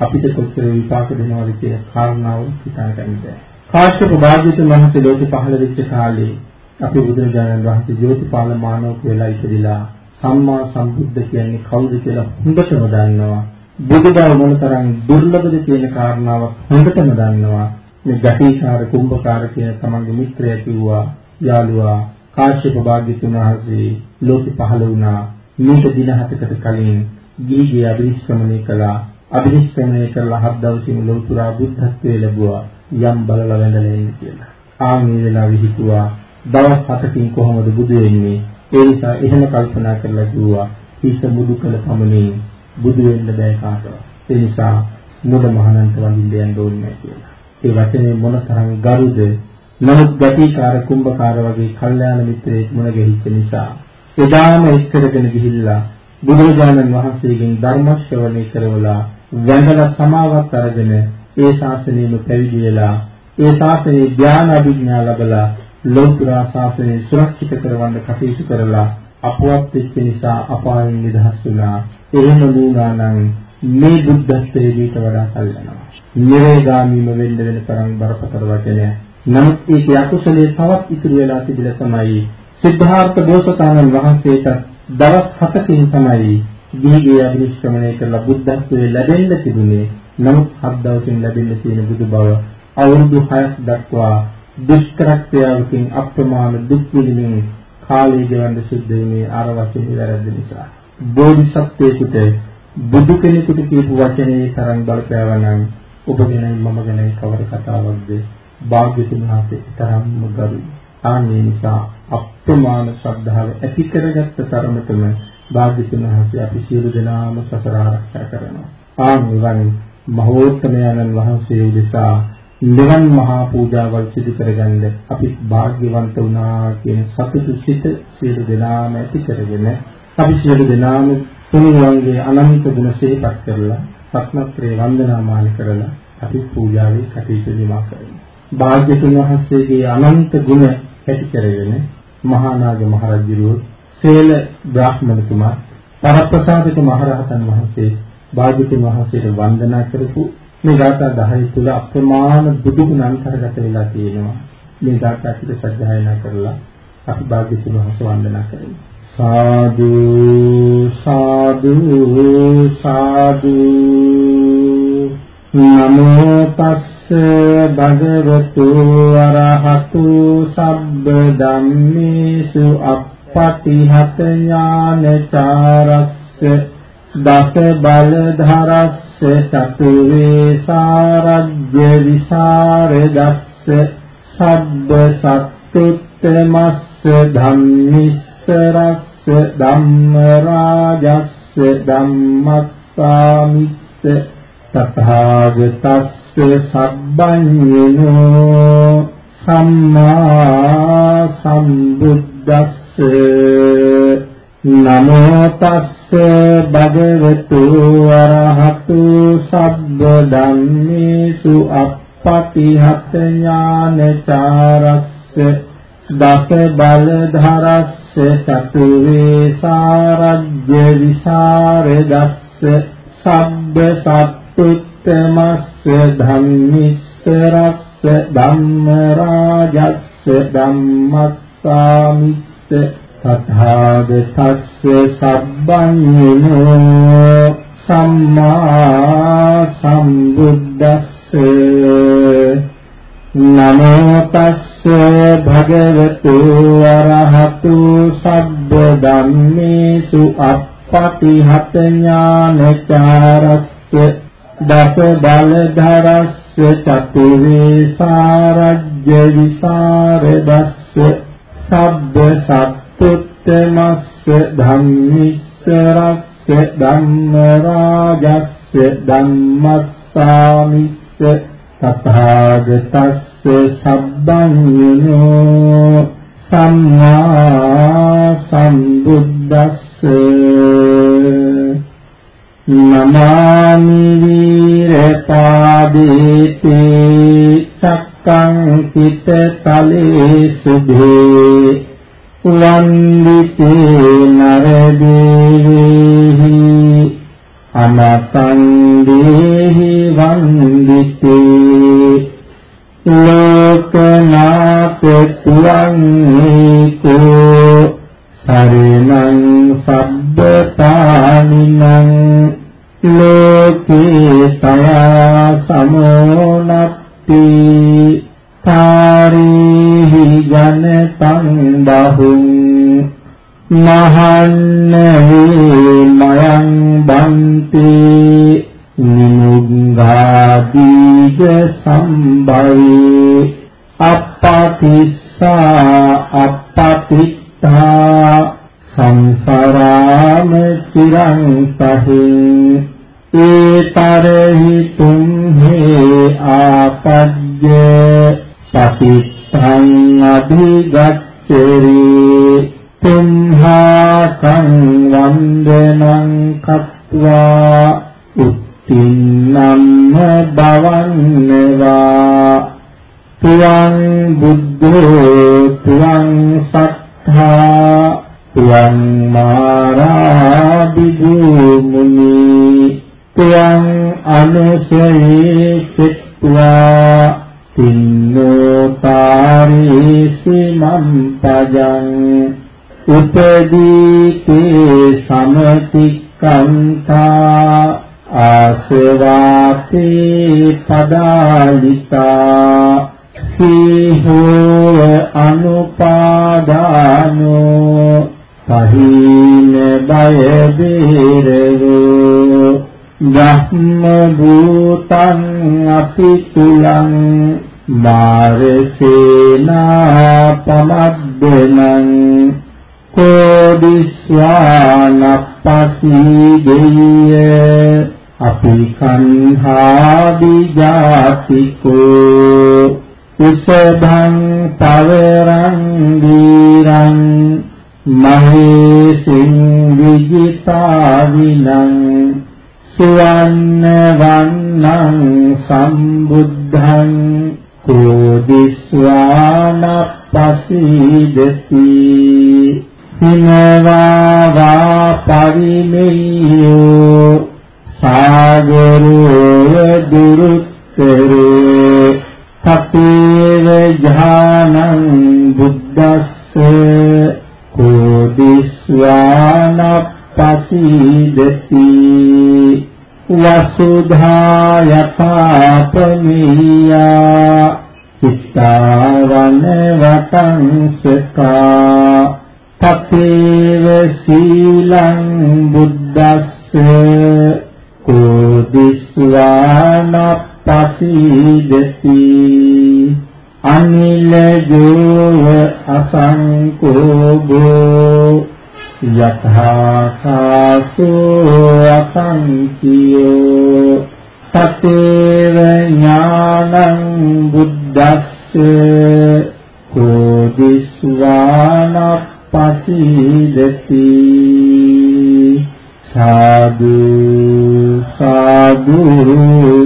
අපිට කොච්චර විපාක දෙනවද කියන කාරණාව හිතා ගන්න බෑ. කාශ්‍යප භාග්‍යතුන් වහන්සේ ලෝකෙ පහළ වෙච්ච කාලේ අපි බුදුරජාණන් වහන්සේ ජෝතිපාල මානව කියලා ඉපදිලා සම්මා සම්බුද්ධ කියන්නේ කවුද කියලා හොඳටම දන්නවා. බුදුබව මොනතරම් දුර්ලභද කියන කාරණාව හොඳටම දන්නවා. මේ ගැටීකාර කුම්භකාර කියන තමන්ගේ මිත්‍රයා කිව්වා යාළුවා කාශ්‍යප භාග්‍යතුන් වහන්සේ ලෝකෙ පහළ වුණා. මේක දින හතකට කලින් ගිහිගේ අභිනිෂ්ක්‍රමණය කළා. අභිනිෂ්ක්‍රමණය කරලා හත් දවසින් ලෝතුරා බුද්ධත්වයේ ලැබුවා. යම් බලලා වැඳලා එන්න කියලා. ආ මේ වෙලාවෙ හිතුවා දවස් 7කින් කොහොමද බුදු වෙන්නේ? ඒ නිසා එහෙම කල්පනා කරලා කිව්වා හිස මුදු කළ පමණින් බුදු වෙන්න බෑ කාටවත්. ඒ නිසා මුල මහණන්ට වඳින්න යන්න ඕනේ කියලා. ඒ වචනේ මොන තරම් ගරුද නමුත් ගතිකාර කුම්භකාර වගේ කල්යාණ මිත්‍රයෙක් මුණ ගැහිච්ච නිසා එදාම එක්කරගෙන ගිහිල්ලා බුදුරජාණන් වහන්සේගෙන් ධර්ම ශ්‍රවණය කරවලා වැඳලා සමාවක් අරගෙන ඒ ශාසනයෙම පැවිදි වෙලා ඒ ශාසනයේ ඥාන අභිඥා ලැබලා ලෞතර ශාසනය සුරක්ෂිත කරවන්න කටයුතු කරලා අපවත් වෙච්ච නිසා අපායෙන් නිදහස් වුණා. එහෙම වුණා නම් මේ බුද්ධත්වයේ ඊට වඩා කල් යනවා. නිරේගාමීම වෙන්න වෙන තරම් බරපතල වචනයක්. නමුත් ඒක අකුසලයේ තවත් ඉතුරු වෙලා තිබිලා තමයි සිද්ධාර්ථ බෝසතාණන් වහන්සේට දවස් 7කින් තමයි ගිහිගේ අභිනිෂ්ක්‍රමණය කරලා බුද්ධත්වයේ ලැබෙන්න තිබුණේ. නමුත් හත් දවසින් ලැබෙන්න තියෙන බුදු බව අවුරුදු 6ක් දක්වා දුෂ්කරක්‍රියාවකින් අප්‍රමාණ දුක් විඳින්න කාලය ගෙවන්න සිද්ධ වෙන්නේ අර වචනේ වැරද්ද නිසා. බෝධිසත්වයෙකුට බුදු කෙනෙකුට කියපු වචනේ තරම් බලපෑවා නම් ඔබ ගැනයි මම ගැනයි කවර කතාවක්ද භාග්‍යතුන් වහන්සේ තරම්ම ගරුයි. ආන්නේ නිසා අප්‍රමාණ ශ්‍රද්ධාව ඇති කරගත්ත තරමටම භාග්‍යතුන් වහන්සේ අපි සියලු දෙනාම සසර ආරක්ෂා කරනවා. ආ නිවන් මහෝත්තමයන්න් වහන්සේ උදෙසා නිවන් මහා පූජාවල් සිදු කරගන්න අපි වාග්යවන්ත වුණා කියන සතුටු සිත සියලු දෙනාම ඇති කරගෙන අපි සියලු දෙනාම තුන්වන්ගේ අනන්ත ගුණ සිහිපත් කරලා රත්නත්‍රේ වන්දනාමාන කරලා අපි පූජාවේ කටයුතු නිමා කරමු. භාග්‍යතුන් වහන්සේගේ අනන්ත ගුණ ඇති කරගෙන මහා නාග මහරජුරුව සේල බ්‍රාහ්මණතුමා පරප්‍රසාදික මහරහතන් වහන්සේ භාග්‍යතුන් වහන්සේට වන්දනා කරපු මේ ගාථා 10 තුල අප්‍රමාණ බුදු ගුණ අන්තර්ගත වෙලා තියෙනවා. මේ ගාථා ටික සජ්ජායනා කරලා අපි භාග්‍යතුන් වහන්සේ වන්දනා කරමු. සාදු සාදු සාදු නමෝ තස්ස භගවතු අරහතු සබ්බ ධම්මේසු අප්පටිහත ඥානචාරස්ස දස බල ධරස්ස චතු වේසාරජ්‍ය විසරදස්ස සබ්බ සත්තුත්තමස්ස ධම්මිස්සරස්ස ධම්ම රාජස්ස ධම්මස්සාමිස්ස තථාගතස්ස සබ්බඤ්ඤෝ සම්මා සම්බුද්දස්ස නමෝ තස්ස භගවතු අරහතු සබ්බ ධම්මේසු අප්පටිහත ඥානචාරස්ස දස බල ධරස්ස චතු වේසාරජ්‍ය විසරදස්ස සබ්බ සත්තුත්තමස්ස ධම්මිස්සරස්ස ධම්ම රාජස්ස ධම්මස්සාමිස්ස තථාගතස්ස සබ්බඤුනෝ සම්මා සම්බුද්දස්ස නමෝ තස්ස භගවතු වරහතු සබ්බ ධම්මේසු අප්පටිහත ඥානචාරස්ස දස බල ධරස්ස චතු වේසාරජ්‍ය විසරදස්ස සබ්බ සත්තුත්තමස්ස ධම්මිස්සරස්ස ධම්ම රාජස්ස ධම්මස්සාමිස්ස තථාගතස්ස සබ්බඤුනෝ සම්මා සම්බුද්දස්ස නමාමි වීරපාදේති සක්කං පිට තලේ සුභේ වන්දිතේ නරදේහි අනතං දේහි වන්දිතේ ලෝකනාථ තුවං ඒකෝ සරණං සබ්බපානිනං ලෝකේ තයා සමෝනත්ති තාරිහි ජනතං බහුං මහන්න වේ නිමුග්ගාදීජ සම්භවේ අප්පතිස්සා අප්පතිත් තා සංසාරාම චිරං සහේ ඒතරහි තුම්හේ ආපජ්ජ පතිත්තං අධිගච්ඡරි තුම්හාකං වන්දනං කତ୍වා. උත්තින්නම්ම බවන්නවා තුවං බුද්ධෝ තුවං සත් සත්තා තුවං මාරා බිදුමුනි තුවං අනුසයේ චිත්වා තින්නෝ පාරිසි මම්පජං උපදී තේ සමතික්කන්තා. ආසවාතේ පදාලිතා සීහෝ අනුපාදානෝ පහින බය බේරවෝ බ්‍රහ්ම භූතං අපි තුලං මාරසේනා පමද්දනං කෝදිස්වානප්පසී දෙය අපි කන්හා විජාතිකෝ උසභං පවරං වීරං මහේසින් විජිතාවිනං සුවන්න වන්නං සම්බුද්ධං. කෝදිස්වාන පසීදති හිනවා වා පරිමෙය්‍යෝ සාගරෝ දුරුත්තරේ සතේව ඥානං බුද්දස්ස කෝදිස්වාන පසීදති වසුධා යථාපමියා චිත්තාවන වතං සකා තතේව සීලං බුද්දස්ස කෝදිස්වාන පසීදති අනිලජෝව අසංකෝභෝ යථාසාසෝ අසංකියෝ තතේව ඥානං බුද්දස්ස කෝදිස්වානප්පසීදති සාදු සාදු සාදු